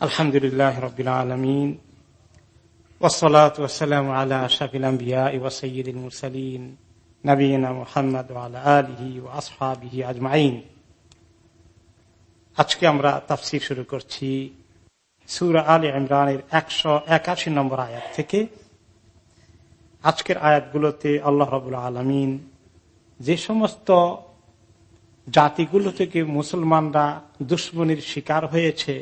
আলহামদুলিল্লাহ রবিল আলমিন। ওসলাত ওসালাম আলা শাকিল আম্বিয়া সঈদিন মুরসালিন। নবীনা মোহাম্মদ আলহি ও আজমাইন। আজকে আমরা তাফসির শুরু করছি আলী ইমরানের একশো একাশি নম্বর আয়াত থেকে। আজকের আয়াতগুলোতে আল্লাহ রবুল আলমিন যে সমস্ত জাতিগুলো থেকে মুসলমানরা দুশ্মনির শিকার হয়েছে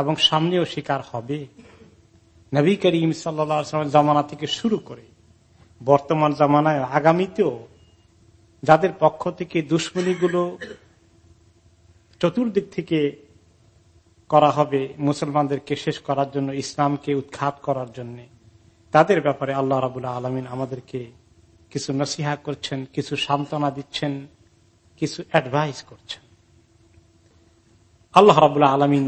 এবং সামনেও শিকার হবে। নবী করিম সাল্লা জামানা থেকে শুরু করে, বর্তমান জামানায় আগামীতেও যাদের পক্ষ থেকে দুশ্মনীগুলো চতুর্দিক থেকে করা হবে মুসলমানদেরকে শেষ করার জন্য, ইসলামকে উৎখাত করার জন্য, তাদের ব্যাপারে আল্লাহ রাবুল্লাহ আলমিন আমাদেরকে কিছু নসিহা করছেন, কিছু সান্ত্বনা দিচ্ছেন, কিছু অ্যাডভাইস করছেন। আল্লাহ রাবুল্লাহ আলমিন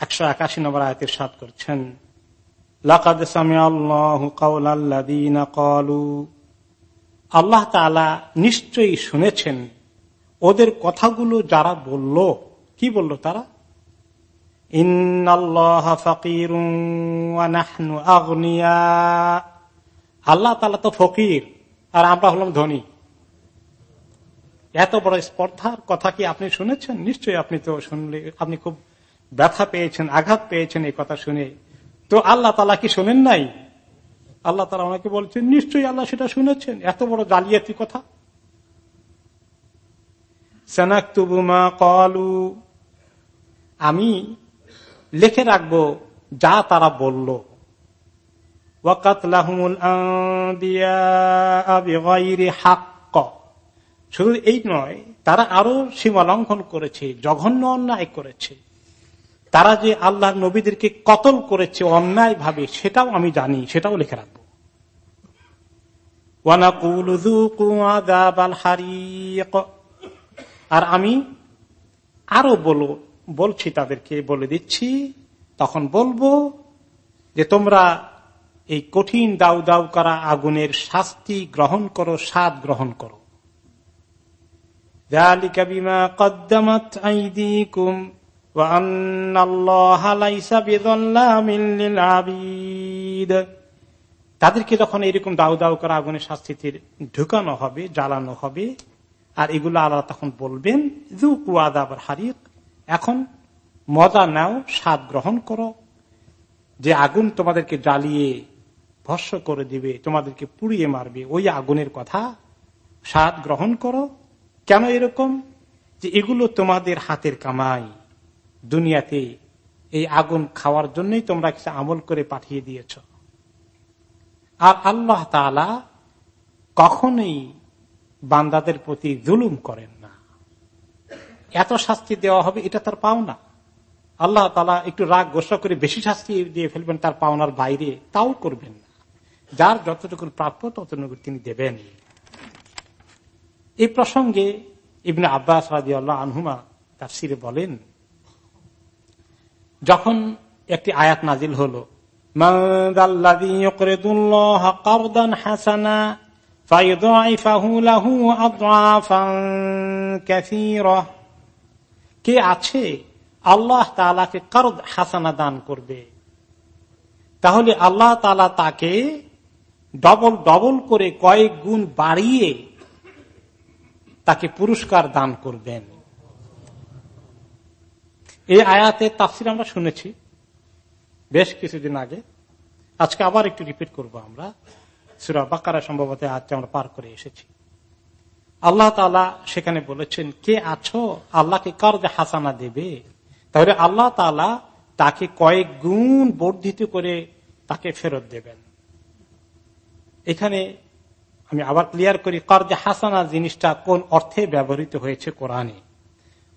একশো একাশি নম্বর আয়তের সাত করছেন আল্লাহ নিশ্চয়ই শুনেছেন ওদের কথাগুলো যারা বলল। কি বলল তারা? আল্লাহ তালা তো ফকির, আর আমরা হলাম ধনী। এত বড় স্পর্ধার কথা কি আপনি শুনেছেন? নিশ্চয়ই আপনি তো শুনলে, আপনি খুব ব্যথা পেয়েছেন, আঘাত পেয়েছেন এই কথা শুনে। তো আল্লাহ তালা কি শোনেন নাই? আল্লাহ তালা ওনাকে বলছেন, নিশ্চয়ই আল্লাহ সেটা শুনেছেন। এত বড় জালিয়াতি কথা। কলু আমি লিখে রাখব যা তারা বলল। শুধু এই নয়, তারা আরও সীমা লঙ্ঘন করেছে, জঘন্য অন্যায় করেছে। তারা যে আল্লাহ নবীদেরকে কতল করেছে অন্যায় ভাবে সেটাও আমি জানি, সেটাও লিখে রাখব। আর আমি আরও বলো, বলছি তাদেরকে, বলে দিচ্ছি, তখন বলব যে তোমরা এই কঠিন দাউ দাউ করা আগুনের শাস্তি গ্রহণ করো, স্বাদ গ্রহণ করো। তাদেরকে যখন এরকম দাউ দাউ করা আগুনের শাস্তিতে ঢুকানো হবে, জ্বালানো হবে, আর এগুলো আল্লাহ তখন বলবেন হারিক, এখন মজা নাও, স্বাদ গ্রহণ করো। যে আগুন তোমাদেরকে জ্বালিয়ে ভস্য করে দিবে, তোমাদেরকে পুড়িয়ে মারবে, ওই আগুনের কথা স্বাদ গ্রহণ করো। কেন এরকম? যে এগুলো তোমাদের হাতের কামাই। দুনিয়াতে এই আগুন খাওয়ার জন্যই তোমরা কিছু আমল করে পাঠিয়ে দিয়েছ। আর আল্লাহ তালা কখনোই বান্দাদের প্রতি জুলুম করেন না। এত শাস্তি দেওয়া হবে, এটা তার পাওনা। আল্লাহ তালা একটু রাগ গোসা করে বেশি শাস্তি দিয়ে ফেলবেন তার পাওনার বাইরে, তাও করবেন না। যার যতটুকু প্রাপ্য ততটুকু তিনি দেবেন। এই প্রসঙ্গে ইবনে আব্বাস রাজি আল্লাহ আনহুমা তার সিরে বলেন যখন একটি আয়াত নাজিল হল কে আছে? আল্লাহ তালাকে কারদ হাসানা দান করবে। তাহলে আল্লাহ তালা তাকে ডবল ডবল করে কয়েক গুণ বাড়িয়ে তাকে পুরস্কার দান করবেন। এই আয়াতের তাফসির আমরা শুনেছি বেশ কিছুদিন আগে। আজকে আবার একটু রিপিট করব আমরা। সুরা বাকারা সম্ভবত আজকে আমরা পার করে এসেছি। আল্লাহ তালা সেখানে বলেছেন, কে আছো? আল্লাহকে কার যে হাসানা দেবে? তাহলে আল্লাহ তালা তাকে কয়েক গুণ বর্ধিত করে তাকে ফেরত দেবেন। এখানে আমি আবার ক্লিয়ার করি, কার যে হাসানা জিনিসটা কোন অর্থে ব্যবহৃত হয়েছে কোরআনে?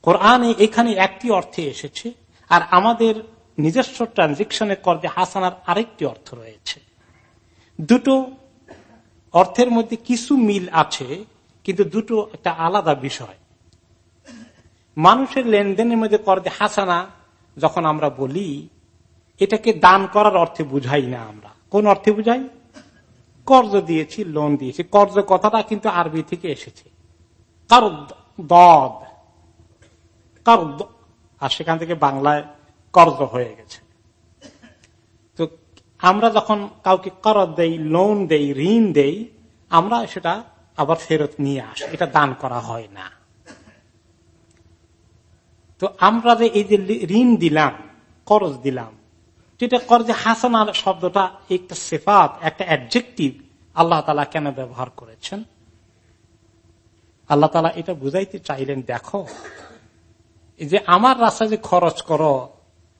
কোরআনে এখানে একটি অর্থে এসেছে, আর আমাদের নিজস্ব ট্রানজেকশনে কর্জে হাসানার আরেকটি অর্থ রয়েছে। দুটো অর্থের মধ্যে কিছু মিল আছে, কিন্তু দুটো একটা আলাদা বিষয়। মানুষের লেনদেনের মধ্যে কর্জে হাসানা, যখন আমরা বলি, এটাকে দান করার অর্থে বুঝাই না আমরা। কোন অর্থে বুঝাই? কর্জ দিয়েছি, লোন দিয়েছি। কর্জ কথাটা কিন্তু আরবি থেকে এসেছে। কার দদ আর সেখান থেকে বাংলায় কর্জ হয়ে গেছে। তো আমরা যখন কাউকে করজ দেই, লোন দেই, ঋণ দেই, আমরা সেটা আবার ফেরত নিয়ে আসি। এটা দান করা হয় না। তো আমরা যে এই যে ঋণ দিলাম, করজ দিলাম যেটা করজে হাসানার শব্দটা একটা সেফাত, একটা অ্যাডজেক্টিভ আল্লাহ তালা কেন ব্যবহার করেছেন? আল্লাহ তালা এটা বুঝাইতে চাইলেন, দেখো যে আমার রাস্তায় যে খরচ করো,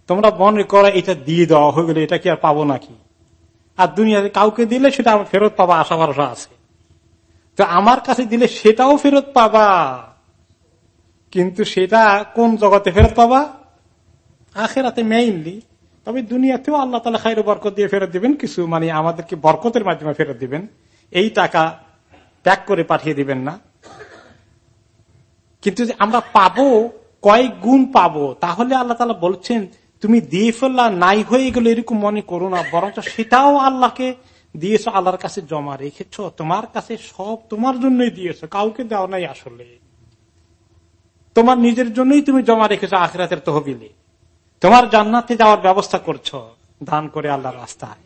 তোমরা মনে করো এটা দিয়ে দেওয়া হয়ে গেলে এটা কি আর পাবো নাকি? আর দুনিয়াতে কাউকে দিলে সেটা আমার ফেরত পাবা আশা ভরসা আছে। তো আমার কাছে দিলে সেটাও ফেরত পাবা। কিন্তু সেটা কোন জগতে ফেরত পাবা? আখেরাতে মেইনলি তবে দুনিয়াতেও আল্লাহ তালা খাইর বরকত দিয়ে ফেরত দিবেন, কিছু মানে আমাদেরকে বরকতের মাধ্যমে ফেরত দিবেন। এই টাকা প্যাক করে পাঠিয়ে দিবেন না। কিন্তু আমরা পাবো কয়েক গুণ পাবো? তাহলে আল্লাহ তালা বলছেন, তুমি দিয়ে ফেললা নাই হয়ে গেলে এরকম মনে করো না, বরঞ্চ সেটাও আল্লাহকে দিয়েছ, আল্লাহর কাছে জমা রেখেছ। তোমার কাছে সব তোমার জন্যই দিয়েছ, কাউকে দেওয়া নাই আসলে। তোমার নিজের জন্যই তুমি জমা রেখেছ আখরাতের তহবিলে। তোমার জান্নাতে যাওয়ার ব্যবস্থা করছ, দান করে আল্লাহ রাস্তায়।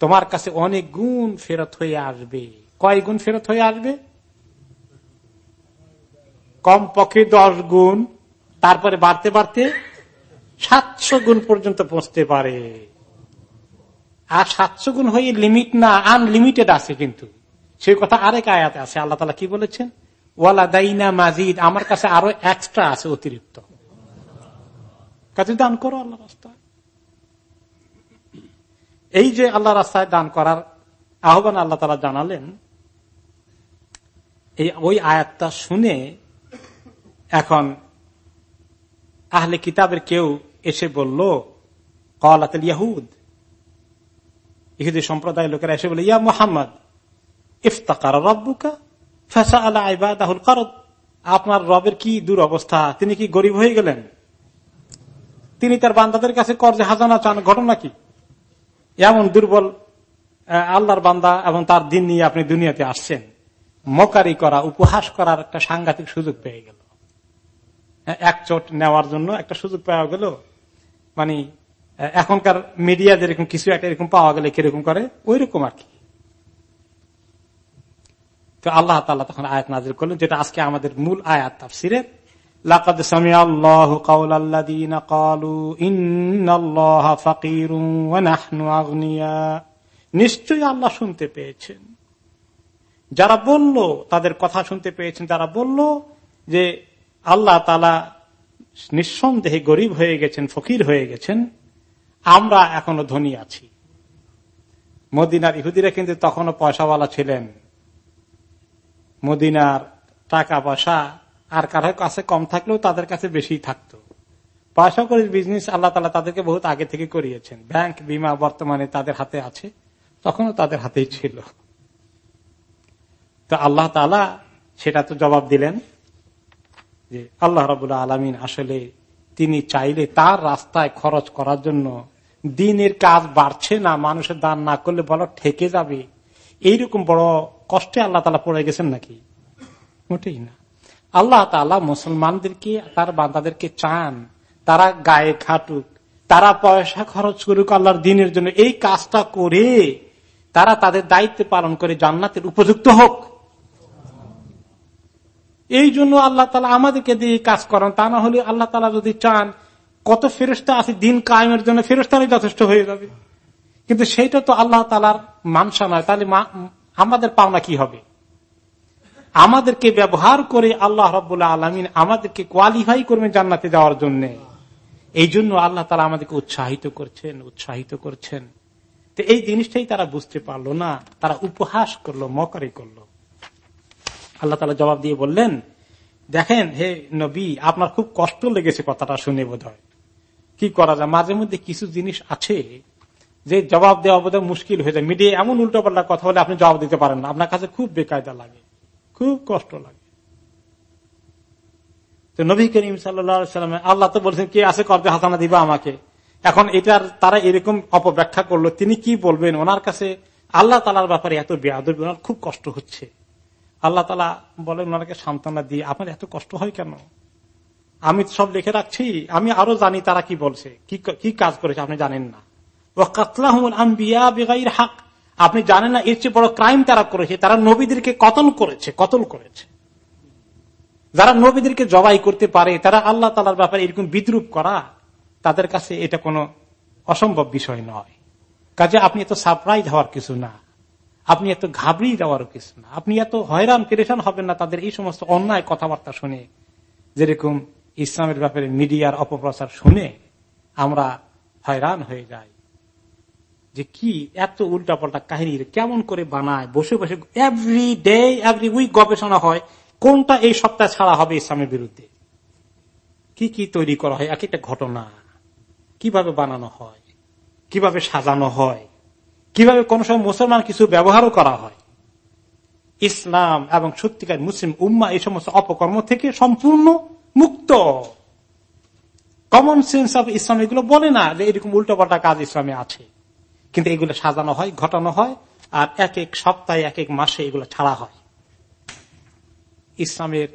তোমার কাছে অনেক গুণ ফেরত হয়ে আসবে। কয় গুণ ফেরত হয়ে আসবে? কম পক্ষে দশ গুণ। তারপরে বাড়তে বাড়তে সাতশো গুণ পর্যন্ত পৌঁছতে পারে। আর সাতশো গুণ হয়ে লিমিট না আনলিমিটেড আছে কিন্তু। সেই কথা আরেক আয়াতে আছে, আল্লাহ তালা কি বলেছেন? ওয়ালা দাইনা মাজিদ, আমার কাছে আরও এক্সট্রা আছে অতিরিক্ত। কাজে দান করো আল্লাহ রাস্তায়। এই যে আল্লাহ রাস্তায় দান করার আহ্বান আল্লাহ তালা জানালেন, এই ওই আয়াতটা শুনে এখন আহলে কিতাবের কেউ এসে বলল কলাতেল ইয়াহুদ ইহুদি সম্প্রদায়ের লোকেরা এসে বলে ইয়া মোহাম্মদ, ইফতাকার রব্বুকা ফেসা আলা আইবাদাহুল করদ আপনার রবের কি দুরবস্থা? তিনি কি গরিব হয়ে গেলেন? তিনি তার বান্দাদের কাছে কর্জে হাজানা চান, ঘটনা কি এমন দুর্বল আল্লাহর বান্দা এবং তার দিন নিয়ে আপনি দুনিয়াতে আসছেন। মকারি করা, উপহাস করার একটা সাংঘাতিক সুযোগ পেয়ে গেল। এক চোট নেওয়ার জন্য একটা সুযোগ পাওয়া গেল। মানে এখনকার মিডিয়া যেরকম কিছু একটা এরকম পাওয়া গেলে কীরকম করে? ওই রকম আর কি। তো আল্লাহ তাল্লাহ তখন আয়াত নাজির করলেন, যেটা আজকে আমাদের মূল আয়াত তাফসিরের। লাকাদ সামি আল্লাহ শুনতে পেয়েছেন। যারা বলল, তাদের কথা শুনতে পেয়েছেন, যারা বলল যে আল্লাহ তালা নিঃসন্দেহে গরিব হয়ে গেছেন, ফকির হয়ে গেছেন, আমরা এখনও ধনী আছি। মদিনার ইহুদিরা কিন্তু তখনও পয়সাওয়ালা ছিলেন। মদিনার টাকা পয়সা আর কারোর কাছে কম থাকলেও তাদের কাছে বেশি থাকতো। পয়সা করে বিজনেস আল্লাহ তালা তাদেরকে বহুত আগে থেকে করিয়েছেন। ব্যাংক বিমা বর্তমানে তাদের হাতে আছে, তখনও তাদের হাতেই ছিল। তো আল্লাহ তালা সেটা তো জবাব দিলেন। যে আল্লাহ রবুল্লা আলমিন আসলে তিনি চাইলে তার রাস্তায় খরচ করার জন্য দিনের কাজ বাড়ছে না, মানুষের দান না করলে বলো ঠেকে যাবে। এইরকম বড় কষ্টে আল্লাহ তালা পড়ে গেছেন নাকি? মোটেই না। আল্লাহ তালা মুসলমানদেরকে, তার বান্দাদেরকে চান, তারা গায়ে খাটুক, তারা পয়সা খরচ করুক আল্লাহর দিনের জন্য। এই কাজটা করে তারা তাদের দায়িত্ব পালন করে জান্নাতের উপযুক্ত হোক। এই জন্য আল্লাহ তালা আমাদেরকে দিয়ে কাজ করেন। তা না হলে আল্লাহ তালা যদি চান, কত ফেরস্তা আছে, দিন কায়েমের জন্য ফেরস্তারই যথেষ্ট হয়ে যাবে। কিন্তু সেইটা তো আল্লাহ তালার মানসা নয়। তাহলে আমাদের পাওনা কি হবে? আমাদেরকে ব্যবহার করে আল্লাহ রবাহ আলমিন আমাদেরকে কোয়ালিফাই করবেন জান্নাতে যাওয়ার জন্য। এই জন্য আল্লাহ তালা আমাদেরকে উৎসাহিত করছেন উৎসাহিত করছেন। তো এই জিনিসটাই তারা বুঝতে পারল না। তারা উপহাস করল, মকারি করল। আল্লাহ তালা জবাব দিয়ে বললেন, দেখেন হে নবী, আপনার খুব কষ্ট লেগেছে কথাটা শুনে বোধ কি করা যায়? মাঝে মধ্যে কিছু জিনিস আছে যে জবাব দেওয়া বোধ মুশকিল হয়ে যায়। মিডিয়া এমন উল্টো পাল্টা কথা বলে আপনি জবাব দিতে পারেন না। আপনার কাছে খুব বেকায়দা লাগে, খুব কষ্ট লাগে। তো নবী করিম সাল্লাম আল্লাহ তো বলছেন, কে আছে কর্জে হাসানা দিবা আমাকে? এখন এটার, তারা এরকম অপব্যাখ্যা করল। তিনি কি বলবেন? ওনার কাছে আল্লাহ তালার ব্যাপারে এত ওনার খুব কষ্ট হচ্ছে। আল্লাহ তালা বলেন ওনাকে সান্ত্বনা দিয়ে আপনার এত কষ্ট হয় কেন? আমি সব লিখে রাখছি, আমি আরও জানি তারা কি বলছে, কি কাজ করেছে, আপনি জানেন না। ও কাতলাহমুল আম্বিয়া বেগাইর হাক। আপনি জানেন না, এর চেয়ে বড় ক্রাইম তারা করেছে, তারা নবীদেরকে কতল করেছে কতল করেছে। যারা নবীদেরকে জবাই করতে পারে, তারা আল্লাহ তালার ব্যাপারে এরকম বিদ্রুপ করা, তাদের কাছে এটা কোনো অসম্ভব বিষয় নয়। কাজে আপনি এত সারপ্রাইজ হওয়ার কিছু না। আপনি এত ঘাবড়িয়ে যাওয়ার কিছু না। আপনি এত হয়রান, পেরেশান হবেন না তাদের এই সমস্ত অন্যায় কথাবার্তা শুনে। যেরকম ইসলামের ব্যাপারে মিডিয়ার অপপ্রচার শুনে আমরা হয়রান হয়ে যাই। যে কি এত উল্টাপাল্টা কাহিনী কেমন করে বানায়, বসে বসে এভরি ডে এভরি উইক গবেষণা হয়, কোনটা এই সপ্তাহ ছাড়া হবে ইসলামের বিরুদ্ধে? কি কি তৈরি করা হয় এক একটা ঘটনা। কীভাবে বানানো হয়, কীভাবে সাজানো হয় কীভাবে কোন সময় মুসলমান কিছু ব্যবহারও করা হয়? ইসলাম এবং সত্যিকার মুসলিম উম্মা এই সমস্ত অপকর্ম থেকে সম্পূর্ণ মুক্ত। কমন সেন্স অফ ইসলাম এগুলো বলে না যে এরকম উল্টোপাল্টা কাজ ইসলামে আছে। কিন্তু এগুলো সাজানো হয়, ঘটানো হয়, আর এক এক সপ্তাহে, এক এক মাসে এগুলো ছাড়া হয়। ইসলামের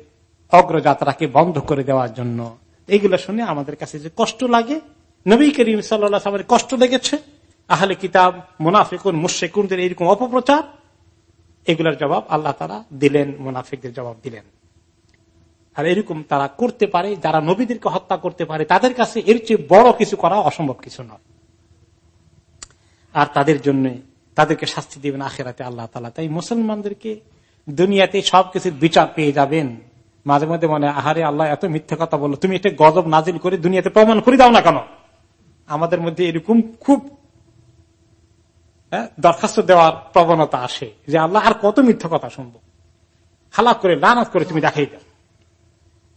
অগ্রযাত্রাকে বন্ধ করে দেওয়ার জন্য এগুলো শুনে আমাদের কাছে যে কষ্ট লাগে, নবী করিম সাল্লামের কষ্ট লেগেছে। আহলে কিতাব, মুনাফিকুন মুশেকুনদের এরকম অপপ্রচার, এগুলোর জবাব আল্লাহ তারা দিলেন, মুনাফিকদের জবাব দিলেন। আর এরকম তারা করতে পারে, যারা নবীদেরকে হত্যা করতে পারে, তাদের কাছে এর চেয়ে বড় কিছু করা অসম্ভব কিছু নয়। আর তাদের জন্য তাদেরকে শাস্তি দিবেন আখেরাতে আল্লাহ তালা তাই মুসলমানদেরকে দুনিয়াতে সবকিছুর বিচার পেয়ে যাবেন। মাঝে মধ্যে মনে আহারে আল্লাহ এত মিথ্যে কথা বলল, তুমি এটা গজব নাজিল করে দুনিয়াতে প্রমাণ করে দাও না কেন? আমাদের মধ্যে এরকম খুব দরখাস্ত দেওয়ার প্রবণতা আসে যে আল্লাহ আর কত মিথ্যা কথা শুনবো হালাক করে লানাত করে তুমি দেখাই দাও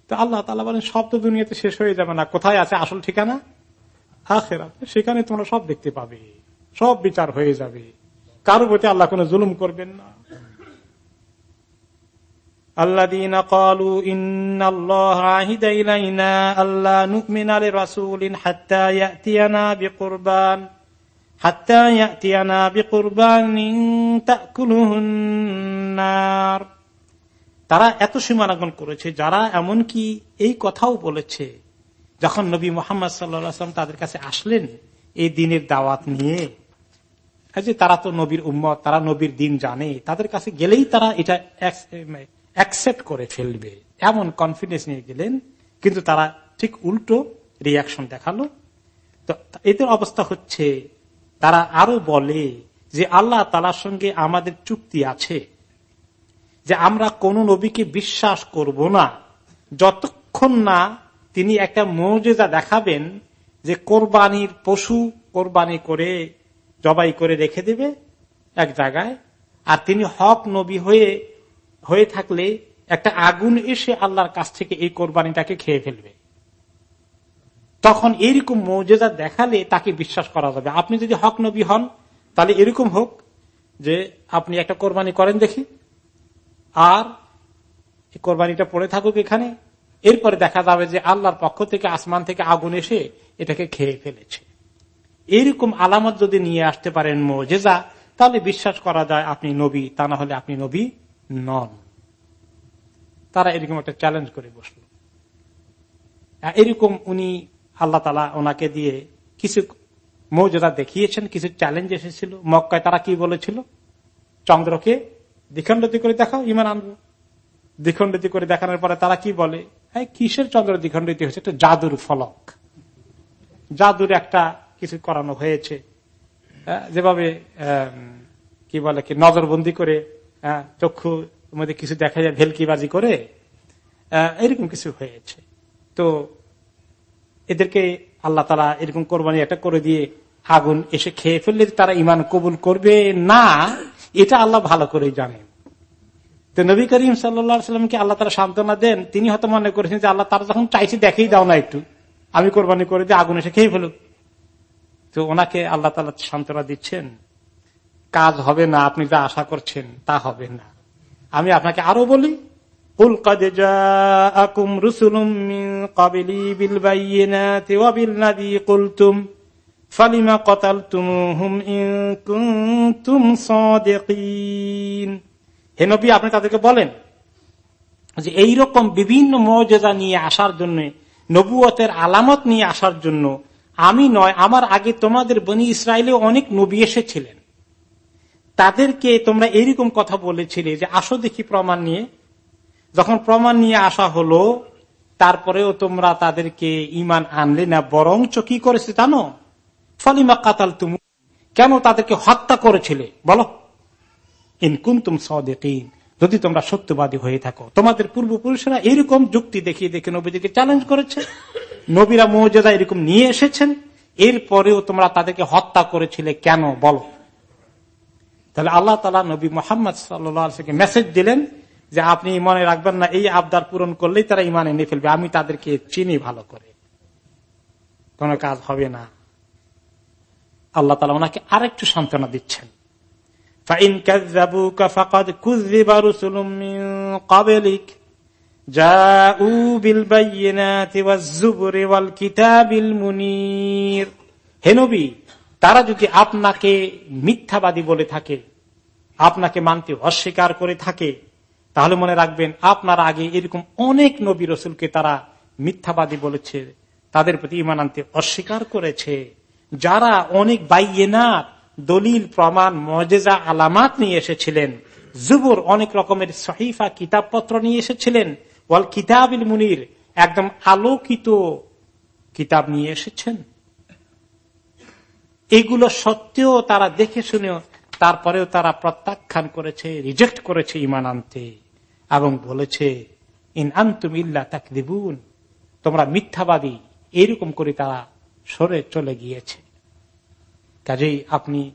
তো আল্লাহ তালা বলেন সব তো দুনিয়াতে শেষ হয়ে যাবে না কোথায় আছে আসল ঠিকানা আখেরা সেখানে তোমরা সব দেখতে পাবে সব বিচার হয়ে যাবে কারো প্রতি আল্লাহ কোন জুলুম করবেন না الذين قالوا إن الله عهد إلينا ألا نؤمن لرسول حتى يأتينا بقربان তারা এত সীমানাগন করেছে, যারা এমনকি এই কথাও বলেছে, যখন নবী মোহাম্মদ সাল্লাম তাদের কাছে আসলেন এই দিনের দাওয়াত নিয়ে যে তারা তো নবীর উম্মত, তারা নবীর দিন জানে, তাদের কাছে গেলেই তারা এটা অ্যাকসেপ্ট করে ফেলবে, এমন কনফিডেন্স নিয়ে গেলেন, কিন্তু তারা ঠিক উল্টো রিয়াকশন দেখাল। তো এদের অবস্থা হচ্ছে তারা আরও বলে যে আল্লাহ তালার সঙ্গে আমাদের চুক্তি আছে, যে আমরা কোন নবীকে বিশ্বাস করব না। যতক্ষণ না তিনি একটা মর্যাদা দেখাবেন যে কোরবানির পশু কোরবানি করে, জবাই করে রেখে দেবে এক জায়গায়, আর তিনি হক নবী হয়ে হয়ে থাকলে একটা আগুন এসে আল্লাহর কাছ থেকে এই কোরবানিটাকে খেয়ে ফেলবে। তখন এরকম মৌজেদা দেখালে তাকে বিশ্বাস করা যাবে। আপনি যদি হক নবী হন, তাহলে এরকম হোক যে আপনি একটা কোরবানি করেন দেখি। আর কোরবানিটা পড়ে থাকুক এখানে। এরপরে দেখা যাবে যে আল্লাহর পক্ষ থেকে আসমান থেকে আগুন এসে এটাকে খেয়ে ফেলেছে। এইরকম আলামত যদি নিয়ে আসতে পারেন মোজেজা, তাহলে বিশ্বাস করা যায় আপনি নবী, তা না হলে আপনি নবী নন। তারা এরকম একটা চ্যালেঞ্জ করে বসল। এরকম উনি আল্লাহ তালা ওনাকে দিয়ে কিছু মৌজা দেখিয়েছেন, কিছু চ্যালেঞ্জ এসেছিল। মক্কায় তারা কি বলেছিল? চন্দ্রকে দ্বিখণ্ডতি করে দেখাও ইমান আনব। দ্বিখণ্ডিত করে দেখানোর পরে তারা কি বলে? কিসের চন্দ্র দ্বিখণ্ডিত হয়েছে? একটা জাদুর ফলক। জাদুর একটা কিছু করানো হয়েছে। যেভাবে কি বলে কি, নজরবন্দি করে চক্ষু মধ্যে কিছু দেখা যায়, ভেলকিবাজি করে এরকম কিছু হয়েছে। তো এদেরকে আল্লাহ তারা এরকম কোরবানি একটা করে দিয়ে আগুন এসে খেয়ে ফেললে তারা ইমান কবুল করবে না, এটা আল্লাহ ভালো করে জানেন। তো নবী করিম সাল্লামকে আল্লাহ তারা সান্ত্বনা দেন। তিনি হয়তো মনে করেছেন যে আল্লাহ তারা যখন চাইছে দেখেই দাও না একটু। আমি কোরবানি করে দিয়ে আগুন এসে খেয়ে ফেলুক। তো ওনাকে আল্লাহ তালা সান্ত্বনা দিচ্ছেন, কাজ হবে না, আপনি যা আশা করছেন তা হবে না। আমি আপনাকে আরও বলি ফালিমা কতাল হে নবী, আপনি তাদেরকে বলেন যে এইরকম বিভিন্ন মর্যাদা নিয়ে আসার জন্য, নবুয়তের আলামত নিয়ে আসার জন্য আমি নয়, আমার আগে তোমাদের বনি ইসরায়েলে অনেক নবী এসেছিলেন। তাদেরকে তোমরা এইরকম কথা বলেছিলে যে আসো দেখি প্রমাণ নিয়ে যখন প্রমাণ নিয়ে আসা হলো, তারপরেও তোমরা তাদেরকে ইমান আনলে না, বরঞ্চ কি করেছে জানো? ফলিমা কাতাল তুমি কেন তাদেরকে হত্যা করেছিলে? বলো। ইনকুন তুম সদেকিন। যদি তোমরা সত্যবাদী হয়ে থাকো, তোমাদের পূর্বপুরুষরা এরকম যুক্তি দেখিয়ে দেখে নবীদেরকে চ্যালেঞ্জ করেছে। নবীরা মৌজাদা এরকম নিয়ে এসেছেন। এরপরেও তোমরা তাদেরকে হত্যা করেছিলে কেন? বলো। তাহলে আল্লাহ তালা নবী মোহাম্মদ সাল্লামকে মেসেজ দিলেন। যে আপনি মনে রাখবেন না, এই আবদার পূরণ করলেই তারা ইমানে নিয়ে ফেলবে। আমি তাদেরকে চিনি ভালো করে। কোন কাজ হবে না। আল্লাহ তালা ওনাকে আরেকটু সান্ত্বনা দিচ্ছেন। হেনবি তারা যদি আপনাকে মিথ্যাবাদী বলে থাকে, আপনাকে মানতে অস্বীকার করে থাকে তাহলে মনে রাখবেন, আপনার আগে এরকম অনেক নবী রসুলকে তারা মিথ্যাবাদী বলেছে, তাদের প্রতি ইমান আনতে অস্বীকার করেছে। যারা অনেক বাইয়েনা দলিল, প্রমাণ, মজেজা, আলামাত নিয়ে এসেছিলেন, জুবুর অনেক রকমের সহিফা কিতাবপত্র নিয়ে এসেছিলেন, ওয়াল কিতাবিল মুনির, একদম আলোকিত কিতাব নিয়ে এসেছেন। এগুলো সত্ত্বেও তারা দেখে শুনেও তারপরেও তারা প্রত্যাখ্যান করেছে রিজেক্ট করেছে ইমান আনতে। এবং বলেছে, ইন আন্তুম ইল্লা তোমরা মিথ্যাবাদী, এরকম করে তারা সরে চলে গিয়েছে। কাজেই আপনি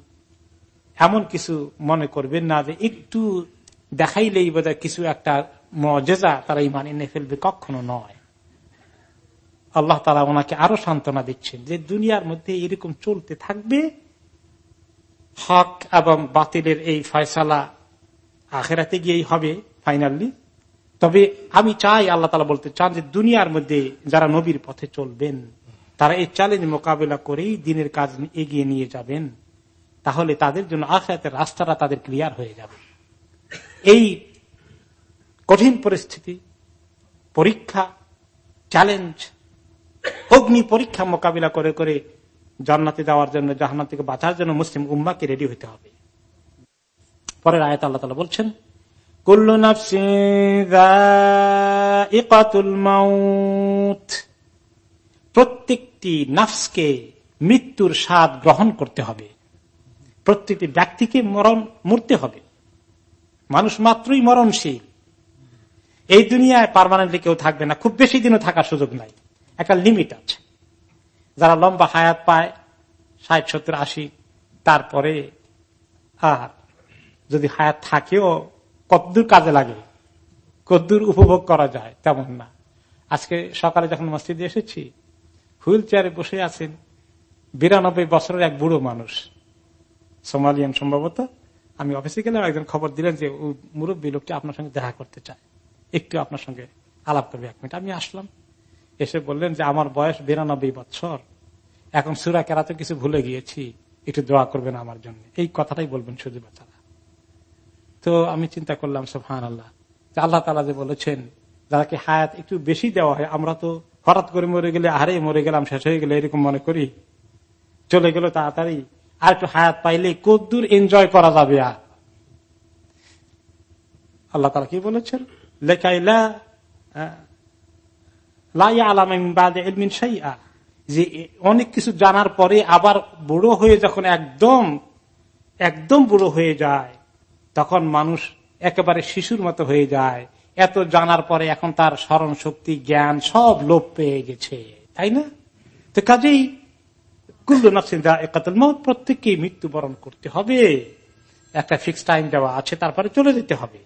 এমন কিছু মনে করবেন না যে একটু দেখাইলেই বোধ কিছু একটা মজেজা তারা ইমান এনে ফেলবে, কখনো নয়। আল্লাহ তালা ওনাকে আরও সান্ত্বনা দিচ্ছেন যে দুনিয়ার মধ্যে এরকম চলতে থাকবে, হক এবং বাতিলের এই ফয়সালা আখেরাতে গিয়েই হবে। ফাইনালি তবে আমি চাই আল্লাহ তালা বলতে চান যে দুনিয়ার মধ্যে যারা নবীর পথে চলবেন, তারা এই চ্যালেঞ্জ মোকাবেলা করেই দিনের কাজ এগিয়ে নিয়ে যাবেন। তাহলে তাদের জন্য আখেরাতের রাস্তাটা তাদের ক্লিয়ার হয়ে যাবে। এই কঠিন পরিস্থিতি, পরীক্ষা চ্যালেঞ্জ অগ্নি পরীক্ষা মোকাবিলা করে করে জান্নাতে যাওয়ার জন্য জাহান্ন থেকে বাঁচার জন্য মুসলিম উম্মাকে রেডি হতে হবে। পরের আয়ত আল্লাহ তালা বলছেন কুল্লু প্রত্যেকটি নাফসকে মৃত্যুর স্বাদ গ্রহণ করতে হবে। প্রত্যেকটি ব্যক্তিকে মরণ, মরতে হবে। মানুষ মাত্রই মরণশীল। এই দুনিয়ায় পারমানেন্টলি কেউ থাকবে না। খুব বেশি দিনও থাকার সুযোগ নাই। একটা লিমিট আছে। যারা লম্বা হায়াত পায়, ষাট, সত্তর, আশি, তারপরে আর যদি হায়াত থাকেও কতদূর কাজে লাগে। কতদূর উপভোগ করা যায়, তেমন না। আজকে সকালে যখন মসজিদে এসেছি, হুইল চেয়ারে বসে আছেন বিরানব্বই বছরের এক বুড়ো মানুষ। সোমালিয়ান সম্ভবত। আমি অফিসে গেলাম, একজন খবর দিলেন যে মুরব্বী লোকটি আপনার সঙ্গে দেখা করতে চায়। একটু আপনার সঙ্গে আলাপ করবে এক মিনিট। আমি আসলাম। এসে বললেন যে আমার বয়স বিরানব্বই বছর। এখন সুরা কেরাতে কিছু ভুলে গিয়েছি। একটু দোয়া করবেন আমার জন্য। এই কথাটাই বলবেন শুধু বাচ্চারা তো আমি চিন্তা করলাম সোফান আল্লাহ আল্লাহ তালা যে বলেছেন যারাকে হায়াত একটু বেশি দেওয়া হয়, আমরা তো হঠাৎ করে মরে গেলে আরে মরে গেলাম, শেষ হয়ে গেলে, এরকম মনে করি। চলে গেল তাড়াতাড়ি। আর একটু হায়াত পাইলে কদ্দূর এনজয় করা যাবে আর? আল্লাহ তালা কি বলেছেন? যে অনেক কিছু জানার পরে আবার বুড়ো হয়ে যখন একদম একদম বুড়ো হয়ে যায় তখন মানুষ একেবারে শিশুর মতো হয়ে যায়। এত জানার পরে এখন তার স্মরণ শক্তি, জ্ঞান সব লোপ পেয়ে গেছে। তাই না? তো কাজেই কুল্লু মৃত্যুবরণ করতে হবে। একটা ফিক্স টাইম দেওয়া আছে, তারপরে চলে যেতে হবে।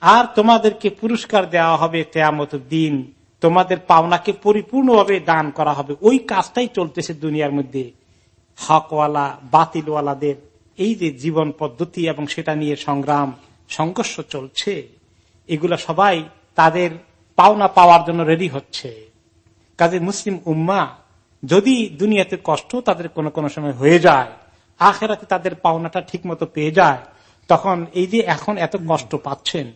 আর তোমাদেরকে পুরস্কার দেওয়া হবে কেয়ামত দিন। তোমাদের পাওনাকে পরিপূর্ণভাবে দান করা হবে। ওই কাজটাই চলতেছে দুনিয়ার মধ্যে। হকওয়ালা, বাতিলওয়ালাদের এই যে জীবন পদ্ধতি এবং সেটা নিয়ে সংগ্রাম, সংঘর্ষ চলছে, এগুলা সবাই তাদের পাওনা পাওয়ার জন্য রেডি হচ্ছে। কাজে মুসলিম উম্মা যদি দুনিয়াতে কষ্ট তাদের কোনো কোনো সময় হয়ে যায়, আখেরাতে তাদের পাওনাটা ঠিক মতো পেয়ে যায়, তখন এই যে এখন এত কষ্ট পাচ্ছেন,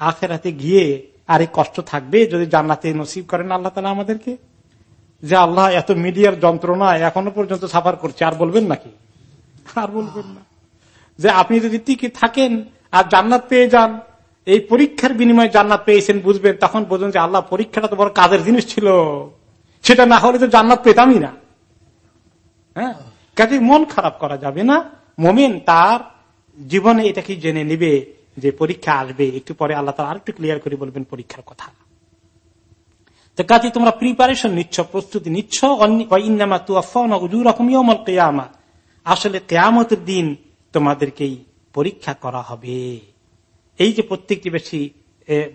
আখেরাতে গিয়ে আর এই কষ্ট থাকবে যদি জান্নাতে নসিব করেন আল্লাহ তালা আমাদেরকে? যে আল্লাহ এত মিডিয়ার যন্ত্রণা এখনও পর্যন্ত সাফার করছে, আর বলবেন নাকি? আর বলবেন না। যে আপনি যদি টিকে থাকেন আর জান্নাত পেয়ে যান, এই পরীক্ষার বিনিময়ে জান্নাত পেয়েছেন বুঝবেন, তখন বুঝবেন যে আল্লাহ পরীক্ষাটা তো বড় কাজের জিনিস ছিল। সেটা না হলে তো জান্নাত পেতামই না। হ্যাঁ? কাজে মন খারাপ করা যাবে না। মোমেন তার জীবনে এটাকে জেনে নিবে যে পরীক্ষা আসবে। একটু পরে আল্লাহ তার আরেকটু ক্লিয়ার করে বলবেন পরীক্ষার কথা। তো কাজে তোমরা প্রিপারেশন নিচ্ছ, প্রস্তুতি নিচ্ছ। কেয়ামা। আসলে কেয়ামতের দিন তোমাদেরকেই পরীক্ষা করা হবে। এই যে প্রত্যেকটি বেশি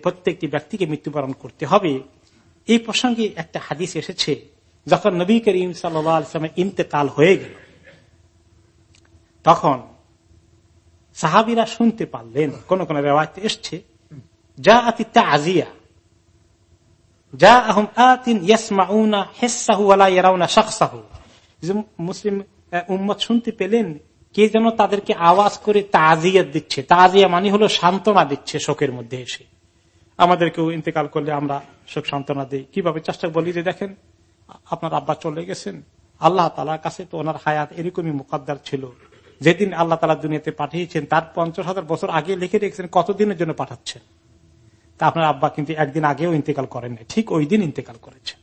প্রত্যেকটি ব্যক্তিকে মৃত্যুবরণ করতে হবে, এই প্রসঙ্গে একটা হাদিস এসেছে, যখন নবী করিম সাল্লামের ইন্তেকাল হয়ে গেল, তখন সাহাবিরা শুনতে পারলেন, কোন কোন রেওয়ায়তে এসছে যা আতি আজিয়া মুসলিম উম্মত শুনতে পেলেন, কে যেন তাদেরকে আওয়াজ করে তাজিয়া দিচ্ছে। তাজিয়া মানে হলো সান্ত্বনা দিচ্ছে শোকের মধ্যে এসে। আমাদেরকেও ইন্তেকাল করলে আমরা শোক সান্ত্বনা দিই। কীভাবে? চেষ্টা বলি যে দেখেন, আপনার আব্বা চলে গেছেন, আল্লাহ তালার কাছে তো ওনার হায়াত এরকমই মুকদ্দার ছিল। যেদিন আল্লাহ তালা দুনিয়াতে পাঠিয়েছেন, তার পঞ্চাশ হাজার বছর আগে লিখে রেখেছেন, কতদিনের জন্য পাঠাচ্ছেন? তা আপনার আব্বা কিন্তু একদিন আগেও ইন্তেকাল করেন ঠিক ওই দিন ইন্তেকাল করেছেন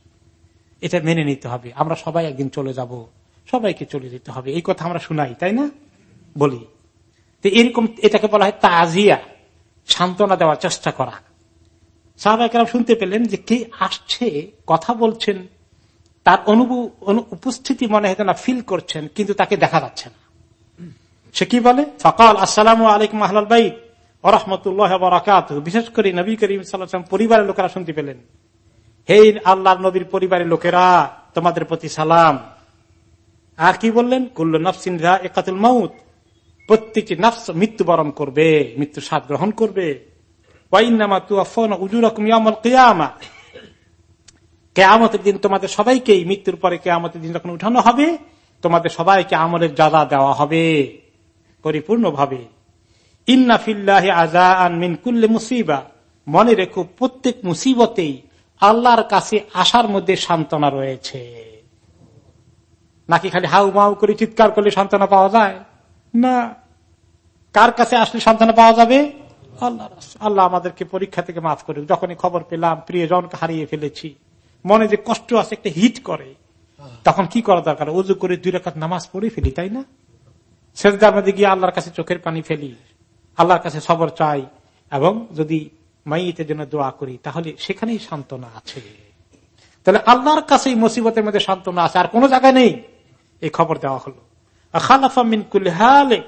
এটা মেনে নিতে হবে। আমরা সবাই একদিন চলে যাব। সবাইকে চলে যেতে হবে। এই কথা আমরা শুনাই, তাই না? বলি। তো এরকম এটাকে বলা হয় তাজিয়া, সান্ত্বনা দেওয়ার চেষ্টা করা। সাহাবাহাম শুনতে পেলেন যে কে আসছে, কথা বলছেন, তার উপস্থিতি মনে হয় না ফিল করছেন, কিন্তু তাকে দেখা যাচ্ছে না। সে কি বলে? সকাল আসসালাম আলাইকুম, আহলাল বাই বরাকাত বিশেষ করে নবী করিম সাল্লাম পরিবারের লোকেরা শুনতে পেলেন। হে আল্লাহ নবীর পরিবারের লোকেরা, তোমাদের প্রতি সালাম। আর কি বললেন? কুল্ল নফসিন একাতুল মাউত। প্রত্যেকটি নফস মৃত্যুবরণ করবে মৃত্যু স্বাদ গ্রহণ করবে। কেয়ামতের দিন তোমাদের সবাইকেই মৃত্যুর পরে কেয়ামতের দিন যখন উঠানো হবে, তোমাদের সবাইকে আমলের যাদা দেওয়া হবে। পরিপূর্ণভাবে। ইন্নাফিল্লাহ আজা আন মিন কুল্লে মুসিবা। মনে রেখো, প্রত্যেক মুসিবতেই আল্লাহর কাছে আসার মধ্যে সান্ত্বনা রয়েছে। নাকি খালি হাউ মাউ করে চিৎকার করলে সান্ত্বনা পাওয়া যায়? না। কার কাছে আসলে সান্ত্বনা পাওয়া যাবে? আল্লাহ আল্লাহ আমাদেরকে পরীক্ষা থেকে মাফ করুক। যখনই খবর পেলাম প্রিয় প্রিয়জনকে হারিয়ে ফেলেছি। মনে যে কষ্ট আছে, একটা হিট করে। তখন কি করা দরকার? উজু করে দুই রেখাত নামাজ পড়ে ফেলি, তাই না? সেজদার মধ্যে গিয়ে আল্লাহর কাছে চোখের পানি ফেলি। আল্লাহর কাছে সবর চাই এবং যদি মাইতের জন্য দোয়া করি, তাহলে সেখানেই সান্ত্বনা আছে। তাহলে আল্লাহর কাছে মুসিবতের মধ্যে সান্ত্বনা আছে, আর কোন জায়গায় নেই। এই খবর দেওয়া হলো। খালাফা মিনকুল হালেক,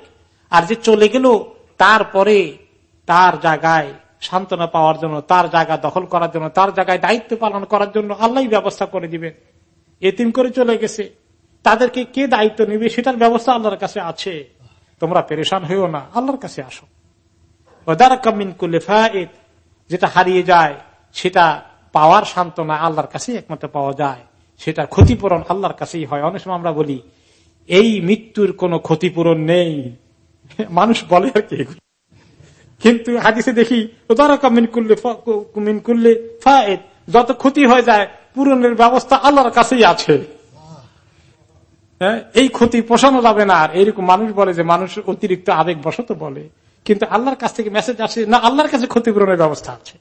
আর যে চলে গেল, তারপরে তার জায়গায় সান্ত্বনা পাওয়ার জন্য, তার জায়গা দখল করার জন্য, তার জায়গায় দায়িত্ব পালন করার জন্য আল্লাহ ব্যবস্থা করে দিবেন এতিম করে চলে গেছে। তাদেরকে কে দায়িত্ব নিবে, সেটার ব্যবস্থা আল্লাহর কাছে আছে। তোমরা পেরেশান হইও না, আল্লাহর কাছে আসো। যেটা হারিয়ে যায় সেটা পাওয়ার সান্ত্বনা আল্লাহর কাছে একমাত্র পাওয়া যায়। সেটা ক্ষতিপূরণ আল্লাহর কাছেই হয়। অনেক সময় আমরা বলি এই মৃত্যুর কোন ক্ষতিপূরণ নেই। মানুষ বলে আর কি। কিন্তু হাদিসে দেখি যত ক্ষতি হয়ে যায় পূরণের ব্যবস্থা আল্লাহর কাছেই আছে। হ্যাঁ, এই ক্ষতি পোষানো যাবে না। আর এইরকম মানুষ বলে যে মানুষ অতিরিক্ত আবেগ বসত বলে। কিন্তু আল্লাহর কাছ থেকে মেসেজ আসে, না, আল্লাহর কাছে ক্ষতিপূরণের ব্যবস্থা আছে।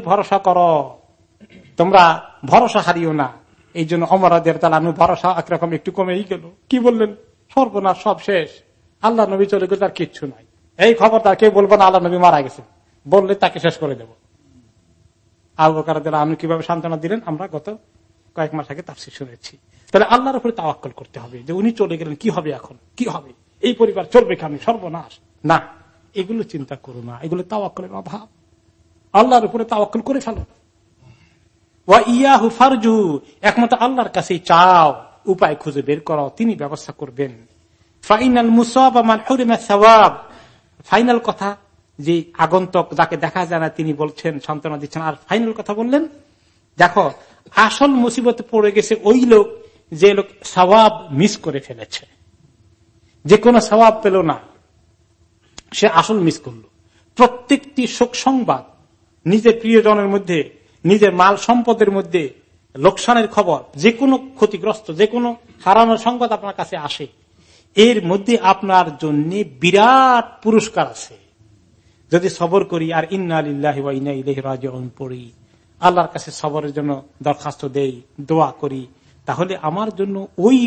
ভরসা করো। একরকম একটু কমেই গেল। কি বললেন? সব শেষ। আল্লাহ নবী চলে গেলে তার কিচ্ছু নাই। এই খবর তার কেউ বলব না আল্লাহ নবী মারা গেছে। বললে তাকে শেষ করে দেব। আবকার আমি কীভাবে সান্ত্বনা দিলেন? আমরা গত কয়েক মাস আগে তার শুনেছি। তাহলে আল্লাহর উপরে তাওয়াক্কল করতে হবে যে উনি চলে গেলেন, কি হবে এখন? কি হবে? এই পরিবার চলবে কেন সর্বনাশ। না, এগুলো চিন্তা করো না। এগুলো তাওয়াক্কলের অভাব। আল্লাহর উপরে তাওয়াক্কল করে ফেলো। ইয়াহু ফারজু একমাত্র আল্লাহর কাছে চাও, উপায় খুঁজে বের করো তিনি ব্যবস্থা করবেন। ফাইনাল মুসাব ফাইনাল কথা, যে আগন্তক যাকে দেখা যায় না, তিনি বলছেন, সান্ত্বনা দিচ্ছেন। আর ফাইনাল কথা বললেন, দেখো আসল মুসিবতে পড়ে গেছে ওই লোক, যে লোক সবাব মিস করে ফেলেছে। যে কোনো সবাব পেল না। সে আসল মিস করল। প্রত্যেকটি শোক সংবাদ নিজের প্রিয়জনের মধ্যে, নিজের মাল সম্পদের মধ্যে, লোকসানের খবর, যে কোনো ক্ষতিগ্রস্ত, যে কোনো হারানোর সংবাদ আপনার কাছে আসে। এর মধ্যে আপনার জন্য বিরাট পুরস্কার আছে। যদি সবর করি আর ইন্না আলিল্লাহ পড়ি। আল্লাহর কাছে সবরের জন্য দরখাস্ত দেই, দোয়া করি। তাহলে আমার জন্য ওই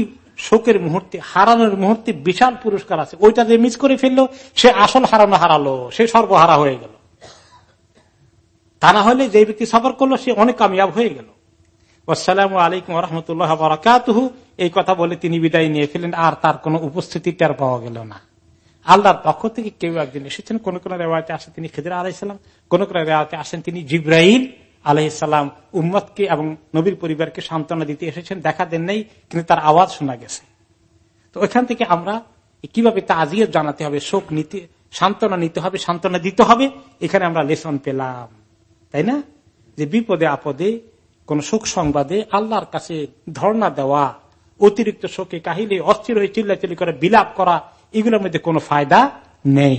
শোকের মুহূর্তে, হারানোর মুহূর্তে বিশাল পুরস্কার আছে। ওইটা যে মিস করে ফেলল, সে আসল হারানো হারালো, সে সর্বহারা হয়ে গেল। তা না হলে যে ব্যক্তি সফর করল, সে অনেক কামিয়াব হয়ে গেল। আসসালাম আলাইকুম রহমতুল্লাহ বরাকাতহু। এই কথা বলে তিনি বিদায় নিয়ে ফেলেন, আর তার কোন উপস্থিতি টের পাওয়া গেল না। আল্লাহর পক্ষ থেকে কেউ একদিন এসেছেন, কোন কোন রেওয়াতে আসেন তিনি খেদির আলাইসাল্লাম কোন কোন রেওয়াতে আসেন তিনি জিব্রাহিল আলহিসাল্লাম উম্মদকে এবং নবীর পরিবারকে সান্ত্বনা দিতে এসেছেন, দেখা দেন নাই, কিন্তু তার আওয়াজ শোনা গেছে। তো ওইখান থেকে আমরা কীভাবে তা তাজিয়ত জানাতে হবে, শোক নিতে, সান্ত্বনা নিতে হবে, সান্ত্বনা দিতে হবে, এখানে আমরা লেসন পেলাম। তাই না? যে বিপদে আপদে, কোন শোক সংবাদে আল্লাহর কাছে ধর্ণা দেওয়া, অতিরিক্ত শোকে কাহিলে, অস্থির হয়ে চিল্লাচিল্লি করে, বিলাপ করা, এগুলোর মধ্যে কোনো ফায়দা নেই।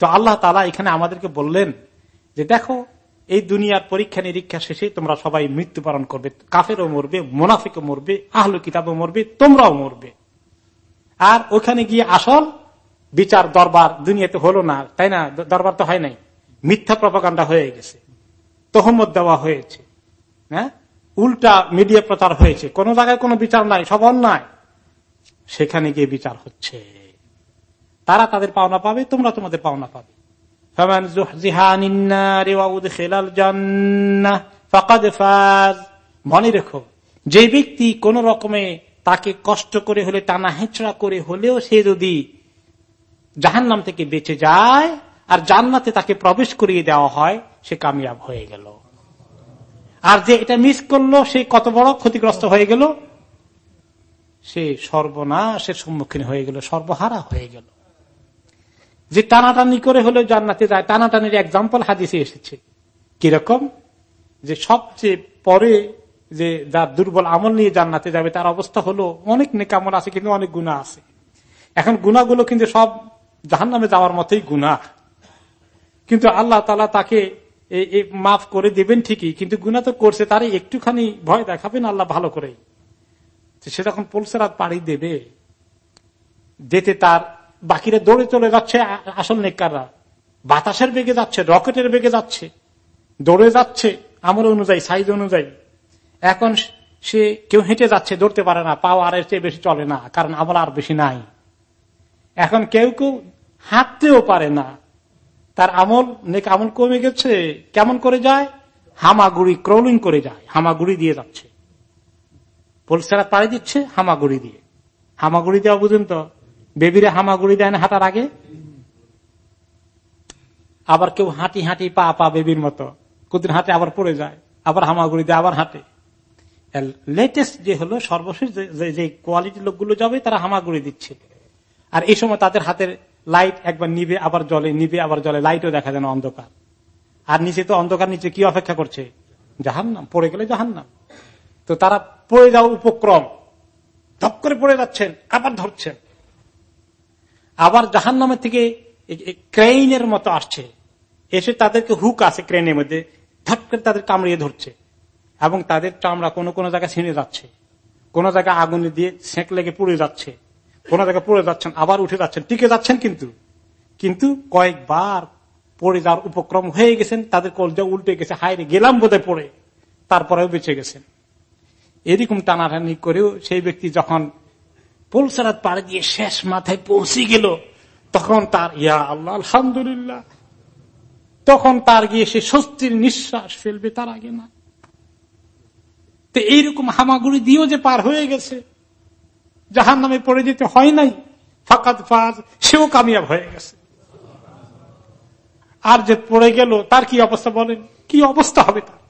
তো আল্লাহ তালা এখানে আমাদেরকে বললেন যে দেখো এই দুনিয়ার পরীক্ষা নিরীক্ষা শেষে তোমরা সবাই মৃত্যুবরণ করবে। কাফেরও মরবে, মোনাফিকও মরবে আহলু কিতাবও মরবে, তোমরাও মরবে। আর ওখানে গিয়ে আসল বিচার দরবার দুনিয়াতে হলো না, তাই না? দরবার তো হয় নাই। মিথ্যা প্রপাকাণ্ডা হয়ে গেছে। তহমত দেওয়া হয়েছে। হ্যাঁ? উল্টা মিডিয়া প্রচার হয়েছে। কোন জায়গায় কোনো বিচার নাই, সব অন্যায়। সেখানে গিয়ে বিচার হচ্ছে। তারা তাদের পাওনা পাবে, তোমরা তোমাদের পাওনা পাবে। মনে রেখো, যে ব্যক্তি কোন রকমে তাকে কষ্ট করে হলে টানা হেঁচড়া করে হলেও সে যদি জাহান নাম থেকে বেঁচে যায় আর জান্নাতে তাকে প্রবেশ করিয়ে দেওয়া হয়, সে কামিয়াব হয়ে গেল। আর যে এটা মিস করল, সে কত বড় ক্ষতিগ্রস্ত হয়ে গেল? সে সর্বনাশের সম্মুখীন হয়ে গেল, সর্বহারা হয়ে গেল। যে টানাটানি করে হলেও জান্নাতে যায়। টানাটানির এক্সাম্পল হাদিসে এসেছে। কীরকম? যে সবচেয়ে পরে যে যার দুর্বল আমল নিয়ে জান্নাতে যাবে, তার অবস্থা হলো অনেক নেকামল আছে, কিন্তু অনেক গুণা আছে। এখন গুণাগুলো কিন্তু সব জাহান নামে যাওয়ার মতোই গুণা কিন্তু আল্লাহ তালা তাকে মাফ করে দেবেন ঠিকই, কিন্তু গুণা তো করছে, তারই একটুখানি ভয় দেখাবেন আল্লাহ ভালো করে সে যখন পোলসেরাত পাড়ি দেবে। যেতে তার বাকিরা দৌড়ে চলে যাচ্ছে আসল নেকাররা বাতাসের বেগে যাচ্ছে, রকেটের বেগে যাচ্ছে, দৌড়ে যাচ্ছে আমল অনুযায়ী, সাইজ অনুযায়ী। এখন সে কেউ হেঁটে যাচ্ছে, দৌড়তে পারে না, পাও আর চেয়ে বেশি চলে না, কারণ আমল আর বেশি নাই। এখন কেউ কেউ হাঁটতেও পারে না। তার আমল, নেক আমল কমে গেছে, কেমন করে যায়? হামাগুড়ি ক্রলিং করে যায়, হামাগুড়ি দিয়ে যাচ্ছে। পোলসেরা পাড়ি দিচ্ছে, হামাগুড়ি দিয়ে। হামাগুড়ি দেওয়া বুঝুন তো? বেবিরে হামাগুড়ি দেয় না হাঁটার আগে? আবার কেউ হাঁটি হাঁটি পা পা বেবির মতো। কুদিন হাঁটে আবার পড়ে যায়, আবার হামাগুড়ি দেয়, আবার হাঁটে। লেটেস্ট যে হলো সর্বশেষ যে কোয়ালিটি লোকগুলো যাবে, তারা হামাগুড়ি দিচ্ছে। আর এই সময় তাদের হাতের লাইট একবার নিবে, আবার জলে নিবে, আবার জলে লাইটও দেখা যায় অন্ধকার। আর নিচে তো অন্ধকার, নিচে কি অপেক্ষা করছে? জাহান নাম পড়ে গেলে জাহান নাম তো তারা পড়ে যাওয়ার উপক্রম। ধপ করে পড়ে যাচ্ছেন, আবার ধরছেন। আবার জাহান নামের থেকে ক্রেইনের মতো আসছে। এসে তাদেরকে হুক আছে ক্রেনের মধ্যে ধপ করে তাদের কামড়িয়ে ধরছে এবং তাদের চামড়া কোনো কোনো জায়গায় ছিঁড়ে যাচ্ছে। কোনো জায়গায় আগুন দিয়ে সেঁক লেগে পুড়ে যাচ্ছে। কোনো জায়গায় পড়ে যাচ্ছেন, আবার উঠে যাচ্ছেন, টিকে যাচ্ছেন কিন্তু। কিন্তু কয়েকবার পড়ে যাওয়ার উপক্রম হয়ে গেছেন, তাদের কলজা উল্টে গেছে হাইরে গেলাম বোধে পড়ে, তারপরেও বেঁচে গেছেন। এরকম টানাটানি করেও সেই ব্যক্তি যখন পোলসারাত পাড়ে দিয়ে শেষ মাথায় পৌঁছে গেল। তখন তার, ইয়া আল্লাহ, আলহামদুলিল্লাহ। তখন তার গিয়ে সে স্বস্তির নিঃশ্বাস ফেলবে, তার আগে না। তো এইরকম হামাগুড়ি দিয়েও যে পার হয়ে গেছে জাহান নামে পড়ে যেতে হয় নাই ফাঁকাত ফাজ, সেও কামিয়াব হয়ে গেছে। আর যে পড়ে গেল, তার কি অবস্থা বলেন? কি অবস্থা হবে তার?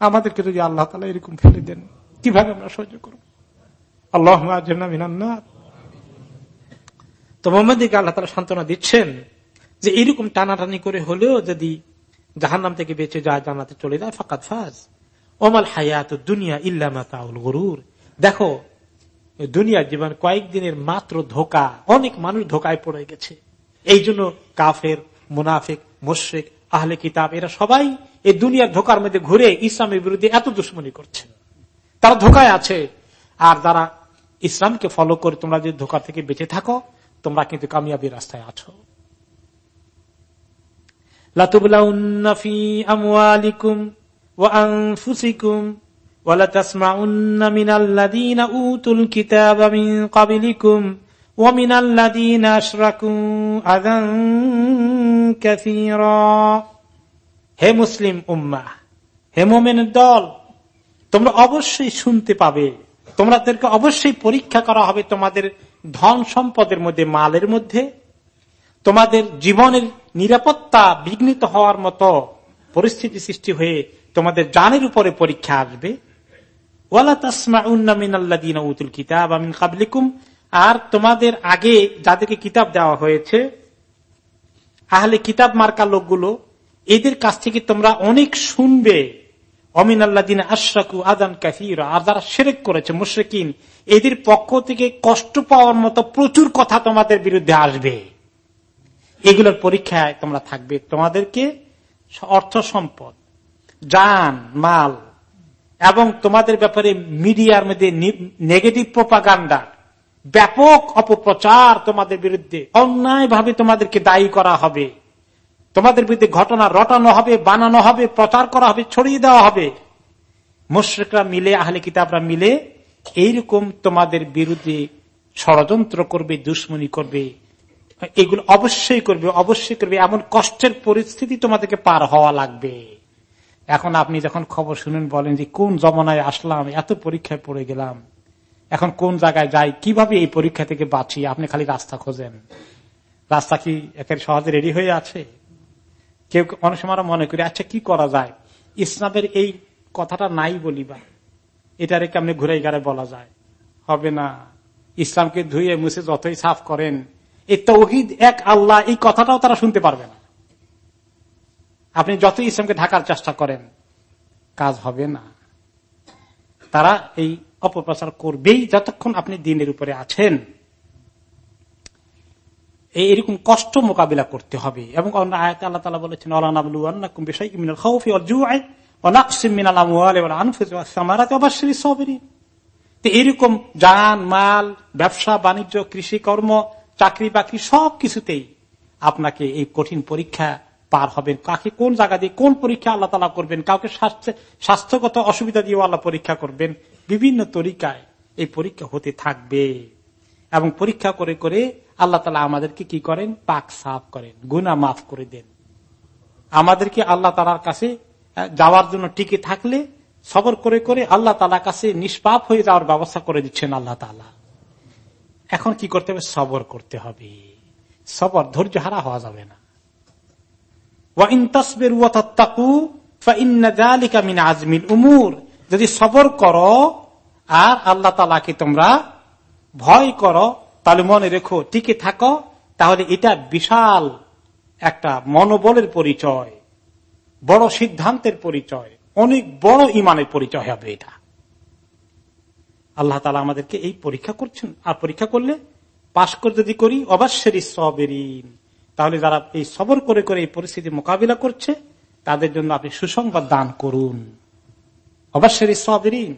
আমাদেরকে যদি আল্লাহ তালা এরকম ফেলে দেন, কীভাবে আমরা সহ্য করব? আল্লাহ তো মোহাম্মদকে আল্লাহ তালা সান্ত্বনা দিচ্ছেন যে এরকম টানাটানি করে হলেও যদি জাহান নাম থেকে বেঁচে যায় জানাতে চলে যায় ফাঁকাত ফাজ। ওমাল হায়াত দুনিয়া ইল্লামা তাউল গরুর। দেখো দুনিয়ার জীবন কয়েকদিনের মাত্র ধোকা, অনেক মানুষ ধোকায় পড়ে গেছে। এই জন্য কাফের, মুনাফিক, মুশ্রিক, আহলে কিতাব, এরা সবাই এই দুনিয়ার ধোকার মধ্যে ঘুরে ইসলামের বিরুদ্ধে এত দুশ্মনী করছে। তারা ধোকায় আছে। আর যারা ইসলামকে ফলো করে তোমরা যদি ধোকা থেকে বেঁচে থাকো, তোমরা কিন্তু কামিয়াবি রাস্তায় আছো। হে মুসলিম উম্মা হে মোমেন দল, তোমরা অবশ্যই শুনতে পাবে তোমাদেরকে অবশ্যই পরীক্ষা করা হবে তোমাদের ধন সম্পদের মধ্যে, মালের মধ্যে। তোমাদের জীবনের নিরাপত্তা বিঘ্নিত হওয়ার মতো পরিস্থিতি সৃষ্টি হয়ে তোমাদের জানের উপরে পরীক্ষা আসবে। আর তোমাদের আগে যাদেরকে কিতাব দেওয়া হয়েছে, আহলে কিতাব মার্কা লোকগুলো, এদের কাছ থেকে তোমরা অনেক শুনবে। অমিন আল্লাদিন আশরাকু আদান কাফির আর যারা সেরেক করেছে, মুশ্রেকিন, এদের পক্ষ থেকে কষ্ট পাওয়ার মতো প্রচুর কথা তোমাদের বিরুদ্ধে আসবে। এগুলোর পরীক্ষায় তোমরা থাকবে। তোমাদেরকে অর্থ সম্পদ যান মাল, এবং তোমাদের ব্যাপারে মিডিয়ার মধ্যে নেগেটিভ প্রোপাগান্ডা ব্যাপক অপপ্রচার তোমাদের বিরুদ্ধে অন্যায় ভাবে তোমাদেরকে দায়ী করা হবে। তোমাদের বিরুদ্ধে ঘটনা রটানো হবে, বানানো হবে, প্রচার করা হবে, ছড়িয়ে দেওয়া হবে। মুশ্রিকরা মিলে, আহলে কিতাবরা মিলে এইরকম তোমাদের বিরুদ্ধে ষড়যন্ত্র করবে, দুশ্মনী করবে। এগুলো অবশ্যই করবে অবশ্যই করবে। এমন কষ্টের পরিস্থিতি তোমাদেরকে পার হওয়া লাগবে। এখন আপনি যখন খবর শুনেন, বলেন যে কোন জমানায় আসলাম, এত পরীক্ষায় পড়ে গেলাম। এখন কোন জায়গায় যাই, কীভাবে এই পরীক্ষা থেকে বাঁচি? আপনি খালি রাস্তা খোঁজেন। রাস্তা কি একের সহজে রেডি হয়ে আছে? কেউ অনেক সময় মনে করি আচ্ছা কি করা যায়? ইসলামের এই কথাটা নাই বলিবা। এটারে কেমনি ঘুরে গাড়ে বলা যায়? হবে না। ইসলামকে ধুয়ে মুছে যতই সাফ করেন, এই তৌহিদ এক আল্লাহ, এই কথাটাও তারা শুনতে পারবে না। আপনি যতই ইসলামকে ঢাকার চেষ্টা করেন, কাজ হবে না। তারা এই অপপ্রচার করবেই যতক্ষণ আপনি দিনের উপরে আছেন। এরকম কষ্ট মোকাবিলা করতে হবে। এবং আয়াত আল্লাহ তালা বলেছেন এরকম যান মাল, ব্যবসা, বাণিজ্য কৃষিকর্ম চাকরি, বাকরি সব কিছুতেই আপনাকে এই কঠিন পরীক্ষা পার হবেন। কাকে কোন জায়গা দিয়ে কোন পরীক্ষা আল্লাহ তালা করবেন, কাউকে স্বাস্থ্যগত অসুবিধা দিয়ে আল্লাহ পরীক্ষা করবেন। বিভিন্ন তরিকায় এই পরীক্ষা হতে থাকবে। এবং পরীক্ষা করে করে আল্লাহ তালা আমাদেরকে কি করেন? পাক সাফ করেন, গুনা মাফ করে দেন। আমাদেরকে আল্লাহ তালার কাছে যাওয়ার জন্য টিকে থাকলে, সবর করে করে আল্লাহ তালা কাছে নিষ্পাপ হয়ে যাওয়ার ব্যবস্থা করে দিচ্ছেন আল্লাহ তালা। এখন কি করতে হবে? সবর করতে হবে। সবর ধৈর্য হারা হওয়া যাবে না। যদি সবর করো, আর আল্লাহ তালাকে তোমরা ভয় করো তাহলে মনে রেখো, টিকে থাকো, তাহলে এটা বিশাল একটা মনোবলের পরিচয়, বড় সিদ্ধান্তের পরিচয়, অনেক বড় ইমানের পরিচয় হবে এটা। আল্লাহ তালা আমাদেরকে এই পরীক্ষা করছেন। আর পরীক্ষা করলে পাশ করে যদি করি, অবশ্যই সবেরিন। তাহলে যারা এই সবর করে করে এই পরিস্থিতি মোকাবিলা করছে, তাদের জন্য আপনি সুসংবাদ দান করুন। অবশ্যই সবেরিন।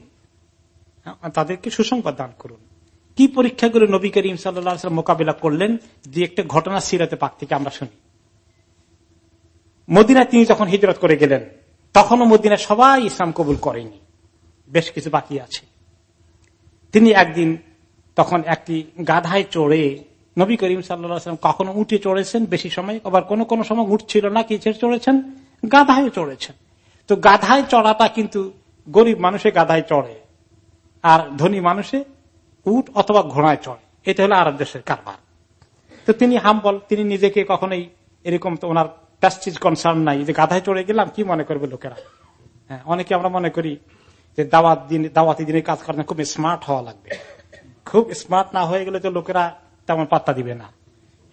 তাদেরকে সুসংবাদ দান করুন। কি পরীক্ষা করে নবী করিম সাল্লাম মোকাবিলা করলেন? যে একটা ঘটনা সিরাতে পাক থেকে আমরা শুনি। মদিনা তিনি যখন হিজরত করে গেলেন, তখনও মদিনা সবাই ইসলাম কবুল করেনি। বেশ কিছু বাকি আছে। তিনি একদিন তখন একটি গাধায় চড়ে নবী করিম সাল্লাম কখনো উঠে চড়েছেন? বেশি সময়? আবার কোন কোন সময় উঠছিল না কিসের চড়েছেন? গাধায় চড়েছেন। তো গাধায় চড়াটা কিন্তু গরিব মানুষে গাধায় চড়ে, আর ধনী মানুষে উঠ অথবা ঘোড়ায় চড়। এটা হলো আরব দেশের কারবার। তো তিনি হাম্বল, তিনি নিজেকে কখনোই এরকম তো ওনার প্যাস্টিজ কনসার্ন নাই যে গাধায় চড়ে গেলাম, কি মনে করবে লোকেরা? হ্যাঁ অনেকে আমরা মনে করি যে দাওয়াত দিন, দাওয়াতি দিনে কাজ করেন খুব স্মার্ট হওয়া লাগবে। খুব স্মার্ট না হয়ে গেলে তো লোকেরা তেমন পাত্তা দিবে না।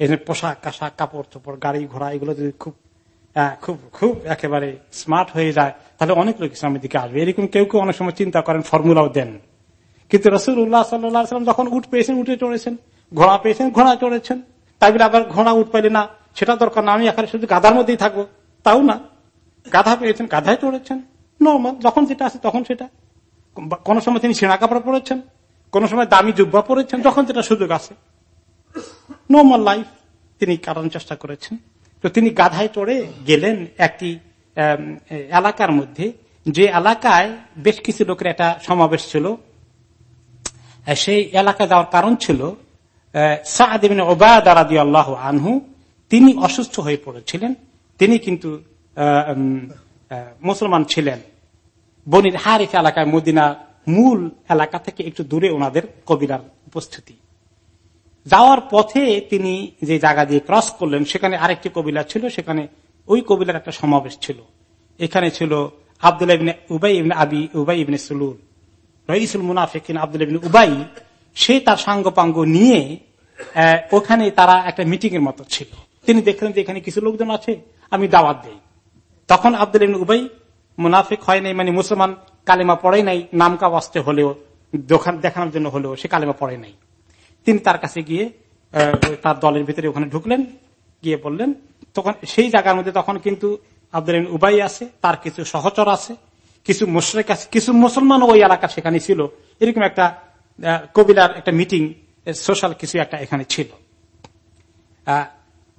এই পোশাক কাশাক কাপড় চোপড়, গাড়ি, ঘোড়া, এগুলো যদি খুব খুব খুব একেবারে স্মার্ট হয়ে যায়, তাহলে অনেক লোক ইসলামের দিকে আসবে। এরকম কেউ কেউ অনেক সময় চিন্তা করেন ফর্মুলাও দেন। কিন্তু রসুল উল্লাহ সাল্লাম যখন উঠ পেয়েছেন, উঠে চড়েছেন, ঘোড়া পেয়েছেন, ঘোড়া চড়েছেন তাই বলে আবার ঘোড়া উঠ পাইলে না, সেটা দরকার না, আমি এখানে শুধু গাধার মধ্যেই থাকব, তাও না। গাধা পেয়েছেন, গাধায় চড়েছেন নর্মাল যখন যেটা আছে তখন সেটা। কোন সময় তিনি সেনা কাপড় পরেছেন, কোন সময় দামি জুব্বা পরেছেন, যখন যেটা সুযোগ আছে। নর্মাল লাইফ তিনি কারণ চেষ্টা করেছেন। তো তিনি গাধায় চড়ে গেলেন একটি এলাকার মধ্যে। যে এলাকায় বেশ কিছু লোকের একটা সমাবেশ ছিল। সেই এলাকায় যাওয়ার কারণ ছিল আনহু, তিনি অসুস্থ হয়ে পড়েছিলেন। তিনি কিন্তু মুসলমান ছিলেন। বনির হারিফ এলাকায় মদিনা মূল এলাকা থেকে একটু দূরে ওনাদের কবিরার উপস্থিতি। যাওয়ার পথে তিনি যে জায়গা দিয়ে ক্রস করলেন, সেখানে আরেকটি কবিলা ছিল, সেখানে ওই কবিলার একটা সমাবেশ ছিল। এখানে ছিল আবদুল্লাহ উবাই ইবনে আবি, উবাই ইবনে সুলুল। রইসুল মুনাফিক আব্দুল উবাই, সে তার সাঙ্গ পাঙ্গ নিয়ে ওখানে তারা একটা মিটিং এর মতো ছিল। তিনি দেখলেন যে এখানে কিছু লোকজন আছে, আমি দাওয়াত দেই। তখন আব্দুল উবাই মুনাফিক হয় নাই মানে মুসলমান কালেমা পড়ে নাই নামকা বাস্তে হলেও, দোকান দেখানোর জন্য হলেও সে কালেমা পড়ে নাই। তিনি তার কাছে গিয়ে তার দলের ভিতরে ওখানে ঢুকলেন, গিয়ে বললেন, তখন সেই জায়গার মধ্যে তখন কিন্তু আব্দুল উবাই আছে, তার কিছু সহচর আছে কিছু মুশ্রেক আছে, কিছু মুসলমান ওই এলাকা সেখানে ছিল। এরকম একটা কবিলার একটা মিটিং সোশ্যাল কিছু একটা এখানে ছিল।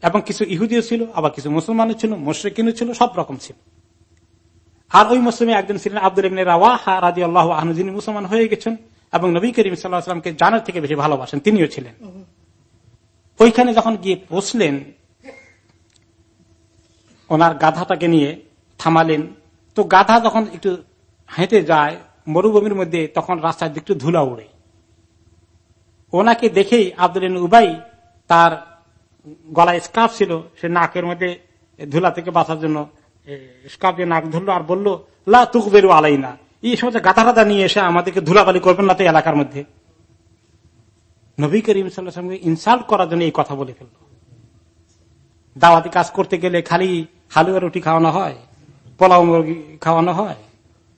এবং কিছু ইহুদিও ছিল, আবার কিছু মুসলমানও ছিল, মুশ্রেকিনও ছিল, সব রকম ছিল। আর ওই মুসলিমে একজন ছিলেন আব্দুল রাওয়াহা রাজি আল্লাহ আহনু যিনি মুসলমান হয়ে গেছেন, এবং নবী করিম সাল্লাহামকে জানার থেকে বেশি ভালোবাসেন, তিনিও ছিলেন। ওইখানে যখন গিয়ে পৌঁছলেন ওনার গাধাটাকে নিয়ে থামালেন তো গাধা যখন একটু হেঁটে যায়, মরুভূমির মধ্যে, তখন রাস্তার দিকটু ধুলা উড়ে। ওনাকে দেখেই আব্দুল উবাই তার গলায় স্কাফ ছিল, সে নাকের মধ্যে ধুলা থেকে বাঁচার জন্য স্কাফ দিয়ে নাক ধরলো আর বলল, লা তুক বেরু আলাই না এই সময় গাথা গাথা নিয়ে এসে আমাদেরকে ধুলাবালি করবেন না তো এলাকার মধ্যে। নবী করিম সাল্লাহামকে ইনসাল্ট করার জন্য এই কথা বলে ফেলল। দাওয়াতি কাজ করতে গেলে খালি হালুয়া রুটি খাওয়ানো হয়? পোলাও মুরগি খাওয়ানো হয়।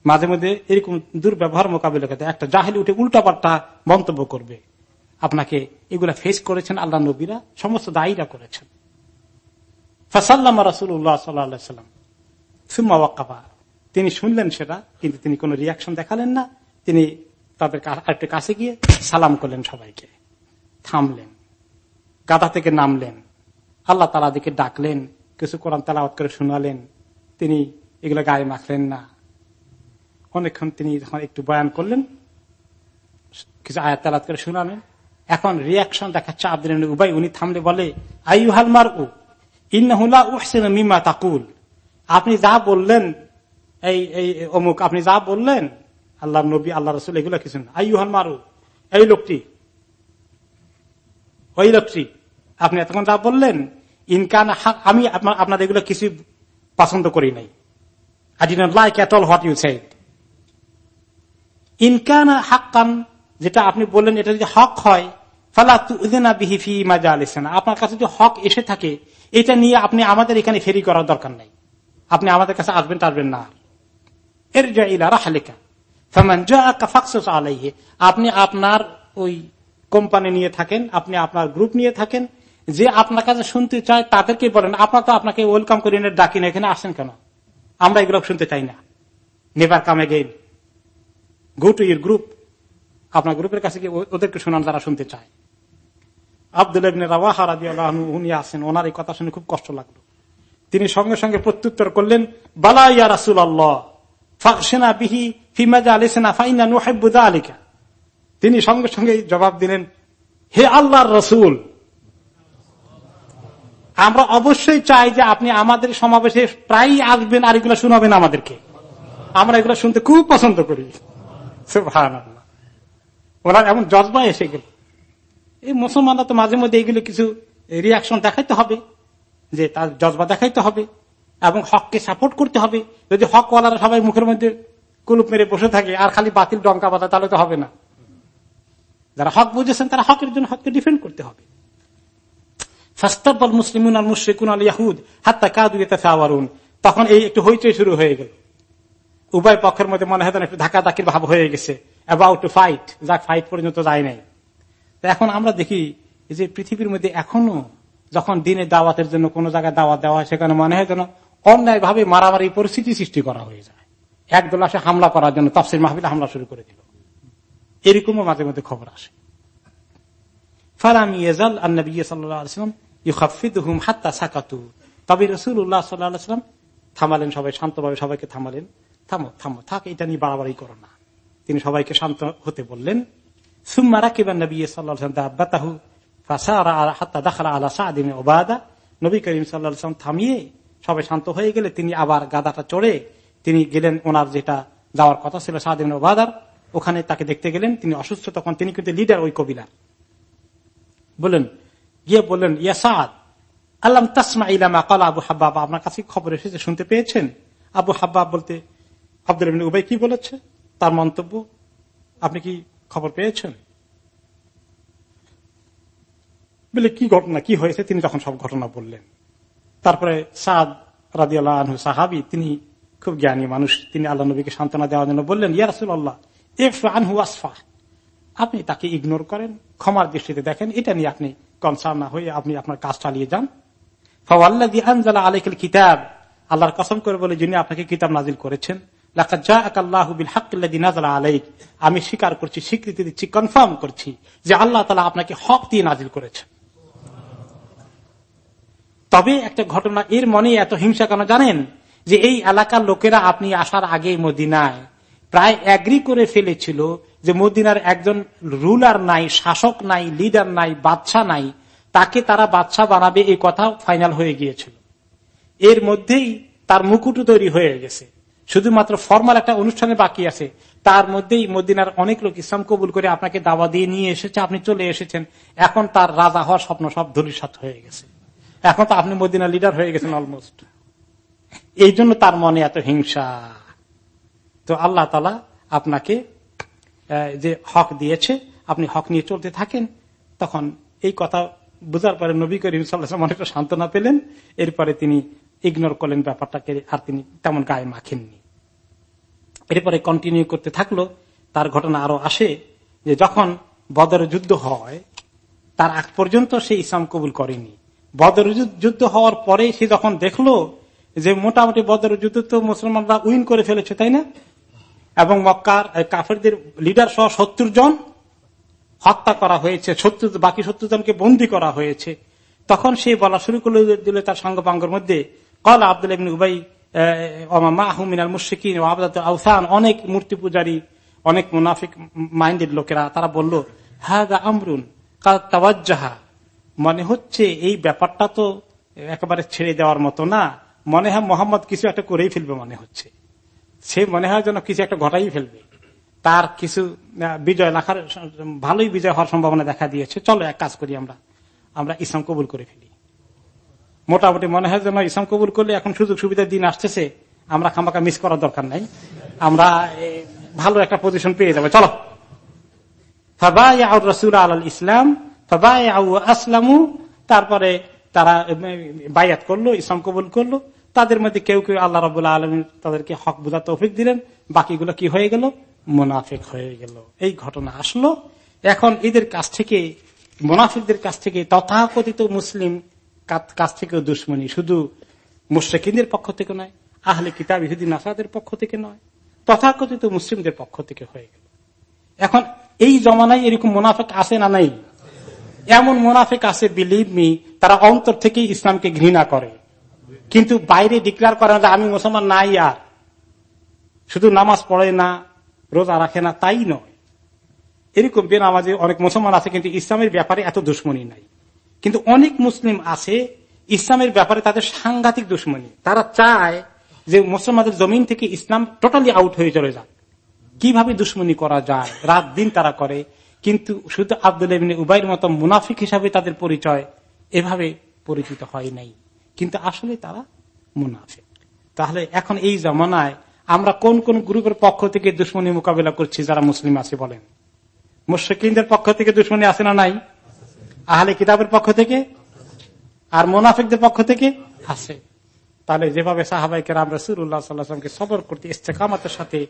মাঝে মধ্যে এরকম দুর্ব্যবহার মোকাবিলা করতে একটা জাহেলি উঠে উল্টাপাল্টা মন্তব্য করবে। আপনাকে এগুলা ফেস করেছেন আল্লাহ নবীরা, সমস্ত দায়ীরা করেছেন। ফাসাল্লাম রাসুল্লাহ সাল্লাম, সুম্মা তিনি শুনলেন সেটা, কিন্তু তিনি কোন রিয়াকশন দেখালেন না। তিনি তাদের একটু কাছে গিয়ে সালাম করলেন সবাইকে। থামলেন। গাদা থেকে নামলেন। আল্লাহ তালা দিকে ডাকলেন, কিছু কোরআন তালাওয়াত করে শুনালেন। তিনি এগুলো গায়ে মাখলেন না। অনেকক্ষণ তিনি যখন একটু বয়ান করলেন, কিছু আয়াত তালাত করে শুনালেন। এখন রিয়াকশন দেখাচ্ছে আব্দুল উবাই, উনি থামলে বলে আইহাল মার উ ইন্না উহসেন মিমা তাকুল। আপনি যা বললেন, এই এই অমুক, আপনি যা বললেন আল্লাহ নবী আল্লাহ রসুল, এগুলো কিছু না। আইহাল মারু এই লোকটি, ওই লোকটি, আপনি এতক্ষণ যা বললেন, ইনকান আমি আপনার এগুলো কিছু পছন্দ করি নাই। I not like at all what you side ইনকান হাক্কান যেটা আপনি বললেন, এটা যদি হক হয় আপনার কাছে যদি হক এসে থাকে, এটা নিয়ে আপনি আমাদের এখানে ফেরি করার দরকার নাই। আপনি আমাদের কাছে আসবেন, টাসবেন না। এর হালিকা আপনি আপনার ওই কোম্পানি নিয়ে থাকেন, আপনি আপনার গ্রুপ নিয়ে থাকেন, যে আপনার কাছে শুনতে চায় তাদেরকে বলেন, আপনার তো আপনাকে ওয়েলকাম করি ডাকি না এখানে আসেন কেন? আমরা এগুলো শুনতে চাই না। Never come again go to your group আপনার গ্রুপের কাছে গিয়ে ওদেরকে শোনান, যারা শুনতে চায়। আব্দুল উনি আসেন ওনার এই কথা শুনে খুব কষ্ট লাগল। তিনি সঙ্গে সঙ্গে প্রত্যুত্তর করলেন, বালা ইয়া রাসুল আল্লাহ বিহি ফিমাজা আলিসেনা ফাইনা নুহাইবুদা আলিকা তিনি সঙ্গে সঙ্গে জবাব দিলেন, হে আল্লাহর রসুল আমরা অবশ্যই চাই যে আপনি আমাদের সমাবেশে প্রায় আসবেন আর এগুলো শুনাবেন আমাদেরকে। আমরা এগুলো শুনতে খুব পছন্দ করি। ওরা এমন জজবা এসে গেল। এই মুসলমানরা তো মাঝে মধ্যে এইগুলো কিছু রিয়াকশন দেখাইতে হবে, যে তার জজবা দেখাইতে হবে এবং হককে সাপোর্ট করতে হবে। যদি হক হকওয়ালারা সবাই মুখের মধ্যে কুলুপ মেরে বসে থাকে আর খালি বাতিল ডঙ্কা বাতা তাহলে তো হবে না। যারা হক বুঝেছেন তারা হকের জন্য হককে ডিফেন্ড করতে হবে। মুসলিমুন আল মুশ্রিকুন আল ইয়াহুদ, হাত্তা তখন এই একটু হইচই শুরু হয়ে গেল। উভয় পক্ষের মধ্যে মনে হয় একটু ধাক্কা ভাব হয়ে গেছে অ্যাবাউট টু ফাইট ফাইট পর্যন্ত যায় নাই। এখন আমরা দেখি যে পৃথিবীর মধ্যে এখনও যখন দিনে দাওয়াতের জন্য কোন জায়গায় দাওয়াত দেওয়া হয়, সেখানে মনে হয় যেন অন্যায় ভাবে মারামারি পরিস্থিতি সৃষ্টি করা হয়ে যায়। একদল আসে হামলা করার জন্য, তফসির মাহবিল হামলা শুরু করে দিল। এরকমও মাঝে মধ্যে খবর আসে। ফারামি এজাল আন্নবী সাল্লাম ইউখাফিদুহুম হাত্তা সাকাতু। তবে থামালেন সবাই, শান্তভাবে সবাইকে থামালেন। থামো থামো, থাক, এটা নিয়ে বাড়াবাড়ি করো না। তিনি সবাইকে শান্ত হতে বললেন। সুম্মা রাকিবান নবী সাল্লাহ দাব্বাতাহু নবী করিম সাল্লাম থামিয়ে সবাই শান্ত হয়ে গেলে তিনি আবার গাদাটা চড়ে তিনি গেলেন ওনার যেটা যাওয়ার কথা ছিল সাদিন ওবাদার ওখানে তাকে দেখতে গেলেন, তিনি অসুস্থ, তখন তিনি কিন্তু লিডার ওই কবিলা বললেন গিয়ে বললেন ইয়াসাদ আল্লাহ তাসমা ইলামা কাল আবু হাব্বাব? আপনার কাছে খবর এসেছে, শুনতে পেয়েছেন? আবু হাব্বাব বলতে, আব্দুল উবাই কি বলেছে? তার মন্তব্য, আপনি কি খবর পেয়েছেন? বলে, কি ঘটনা, কি হয়েছে? তিনি তখন সব ঘটনা বললেন। তারপরে সাদ রাজি আল্লাহ সাহাবি, তিনি খুব জ্ঞানী মানুষ, তিনি আল্লাহ নবীকে সান্ত্বনা দেওয়ার জন্য বললেন ইয়ারসুল আল্লাহ আনহু আসফা। আপনি তাকে ইগনোর করেন, ক্ষমার দৃষ্টিতে দেখেন, এটা নিয়ে আপনি কনসার্ন না হয়ে আপনি আপনার কাজ চালিয়ে যান। আলাইকুল কিতাব। আল্লাহর কসম করে বলে, যিনি আপনাকে কিতাব নাজিল করেছেন আমি স্বীকার করছি, স্বীকৃতি দিচ্ছি, কনফার্ম করছি যে আল্লাহ তালা আপনাকে হক দিয়ে নাজিল করেছেন। তবে একটা ঘটনা এর মনে এত হিংসা কেন জানেন? যে এই এলাকার লোকেরা আপনি আসার আগে মদিনায় প্রায় অ্যাগ্রি করে ফেলেছিল যে মদিনার একজন রুলার নাই, শাসক নাই, লিডার নাই, বাদশা নাই, তাকে তারা বাদশা বানাবে এই কথা ফাইনাল হয়ে গিয়েছিল। এর মধ্যেই তার মুকুটু তৈরি হয়ে গেছে। শুধুমাত্র ফর্মাল একটা অনুষ্ঠানে বাকি আছে। তার মধ্যেই মদিনার অনেক লোক ইসলাম কবুল করে আপনাকে দাওয়া দিয়ে নিয়ে এসেছে, আপনি চলে এসেছেন। এখন তার রাজা হওয়ার স্বপ্ন সব ধরিসাত হয়ে গেছে। এখন তো আপনি মদিনা লিডার হয়ে গেছেন অলমোস্ট এই জন্য তার মনে এত হিংসা। তো আল্লাহ তালা আপনাকে যে হক দিয়েছে, আপনি হক নিয়ে চলতে থাকেন, তখন এই কথা বোঝার পরে নবী করিম সাল্লাম অনেকটা সান্ত্বনা পেলেন। এরপরে তিনি ইগনোর করলেন ব্যাপারটাকে, আর তিনি তেমন গায়ে মাখেননি। এরপরে কন্টিনিউ করতে থাকল। তার ঘটনা আরও আসে যে যখন বদর যুদ্ধ হয়, তার আগ পর্যন্ত সে ইসলাম কবুল করেনি। বদর যুদ্ধ হওয়ার পরে সে যখন দেখল যে মোটামুটি বদর যুদ্ধ তো মুসলমানরা উইন করে ফেলেছে, তাই না? এবং মক্কার কাফেরদের লিডার সহ সত্তর জন হত্যা করা হয়েছে, সত্তর, বাকি সত্তর জনকে বন্দি করা হয়েছে। তখন সে বলা শুরু করল দিল তার সঙ্গপাঙ্গের মধ্যে, কল আব্দুল উবাই মাহমিনাল মুশিকিন আউসান অনেক মূর্তি পূজারী, অনেক মুনাফিক মাইন্ডেড লোকেরা, তারা বলল হা আমরুন তাওয়াজ্জাহা মনে হচ্ছে এই ব্যাপারটা তো একেবারে ছেড়ে দেওয়ার মতো না, মনে হয় মোহাম্মদ কিছু একটা করেই ফেলবে মনে হচ্ছে। সে মনে হয় যেন কিছু একটা ঘটাই ফেলবে। তার কিছু বিজয় লেখার ভালোই বিজয় হওয়ার সম্ভাবনা দেখা দিয়েছে। চলো এক কাজ করি আমরা। আমরা ইসলাম কবুল করে ফেলি। মোটামুটি মনে হয় যেন ইসলাম কবুল করলে এখন সুযোগ সুবিধার দিন আসতেছে। আমরা খামাকা মিস করার দরকার নাই। আমরা ভালো একটা পজিশন পেয়ে যাব। চলো। রসুল আল ইসলাম আসলামু। তারপরে তারা বায়াত করল, ইসলাম কবুল করল। তাদের মধ্যে কেউ কেউ আল্লাহ রবুল্লা আলম তাদেরকে হক বুঝা তৌফিক দিলেন। বাকিগুলো কি হয়ে গেল? মুনাফিক হয়ে গেল। এই ঘটনা আসলো। এখন এদের কাছ থেকে, মুনাফিকদের কাছ থেকে তথাকথিত মুসলিম কাছ থেকেও দুশ্মনী। শুধু মুশ্রেকিনদের পক্ষ থেকে নয়, আহলে কিতাব ইহুদিন নাসাদের পক্ষ থেকে নয়, তথাকথিত মুসলিমদের পক্ষ থেকে হয়ে গেল। এখন এই জমানায় এরকম মুনাফিক আছে না নাই? এমন মুনাফিক আছে বিলিভ মি তারা অন্তর থেকে ইসলামকে ঘৃণা করে। কিন্তু বাইরে ডিক্লেয়ার করে না আমি মুসলমান নাই আর শুধু নামাজ পড়ে না, রোজা রাখে না, তাই নয়। এরকম বেনামাজে অনেক মুসলমান আছে, কিন্তু ইসলামের ব্যাপারে এত দুশ্মনী নাই। কিন্তু অনেক মুসলিম আছে, ইসলামের ব্যাপারে তাদের সাংঘাতিক দুশ্মনী। তারা চায় যে মুসলমানদের জমিন থেকে ইসলাম টোটালি আউট হয়ে চলে যাক। কীভাবে দুশ্মনী করা যায়? রাত দিন তারা করে। কিন্তু শুধু আব্দুল মতো মুনাফিক হিসাবে তাদের পরিচয় এভাবে পরিচিত হয় নাই। কিন্তু আসলে তারা মুনাফিক। তাহলে এখন এই জমানায় আমরা কোন কোন গ্রুপের পক্ষ থেকে দুশ্মনী মোকাবিলা করছি যারা মুসলিম আছে বলেন? মুশ্রিকদের পক্ষ থেকে দুশ্মনী আছে না নাই? আহলে কিতাবের পক্ষ থেকে? আর মোনাফিকদের পক্ষ থেকে? আছে। তাহলে যেভাবে সাহাবাইকে রাম রসুল্লাহ সাল্লাহামকে সবর করতে, ইস্তেকামতের সাথে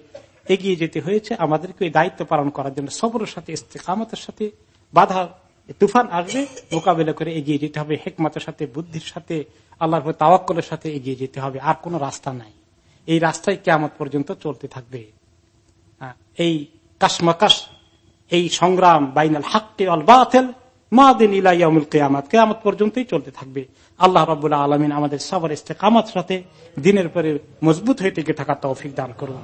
এগিয়ে যেতে হয়েছে, আমাদেরকে এই দায়িত্ব পালন করার জন্য সবরের সাথে, ইস্তেকামতের সাথে বাধা, তুফান আসবে, মোকাবিলা করে এগিয়ে যেতে হবে, হেকমতের সাথে, বুদ্ধির সাথে আল্লাহর তাওয়াক্কলের সাথে এগিয়ে যেতে হবে, আর কোন রাস্তা নাই। এই রাস্তায় কেমত পর্যন্ত চলতে থাকবে। এই কাশমাকাশ, এই সংগ্রাম বাইনাল হাক্কে অল দিন ইলাইয়ামুল কেয়ামত পর্যন্তই চলতে থাকবে। আল্লাহ রবুল্লাহ আলমিন আমাদের সবার ইস্তেকামত সাথে দিনের পরে মজবুত হয়ে টিকে থাকার তৌফিক দান করুন।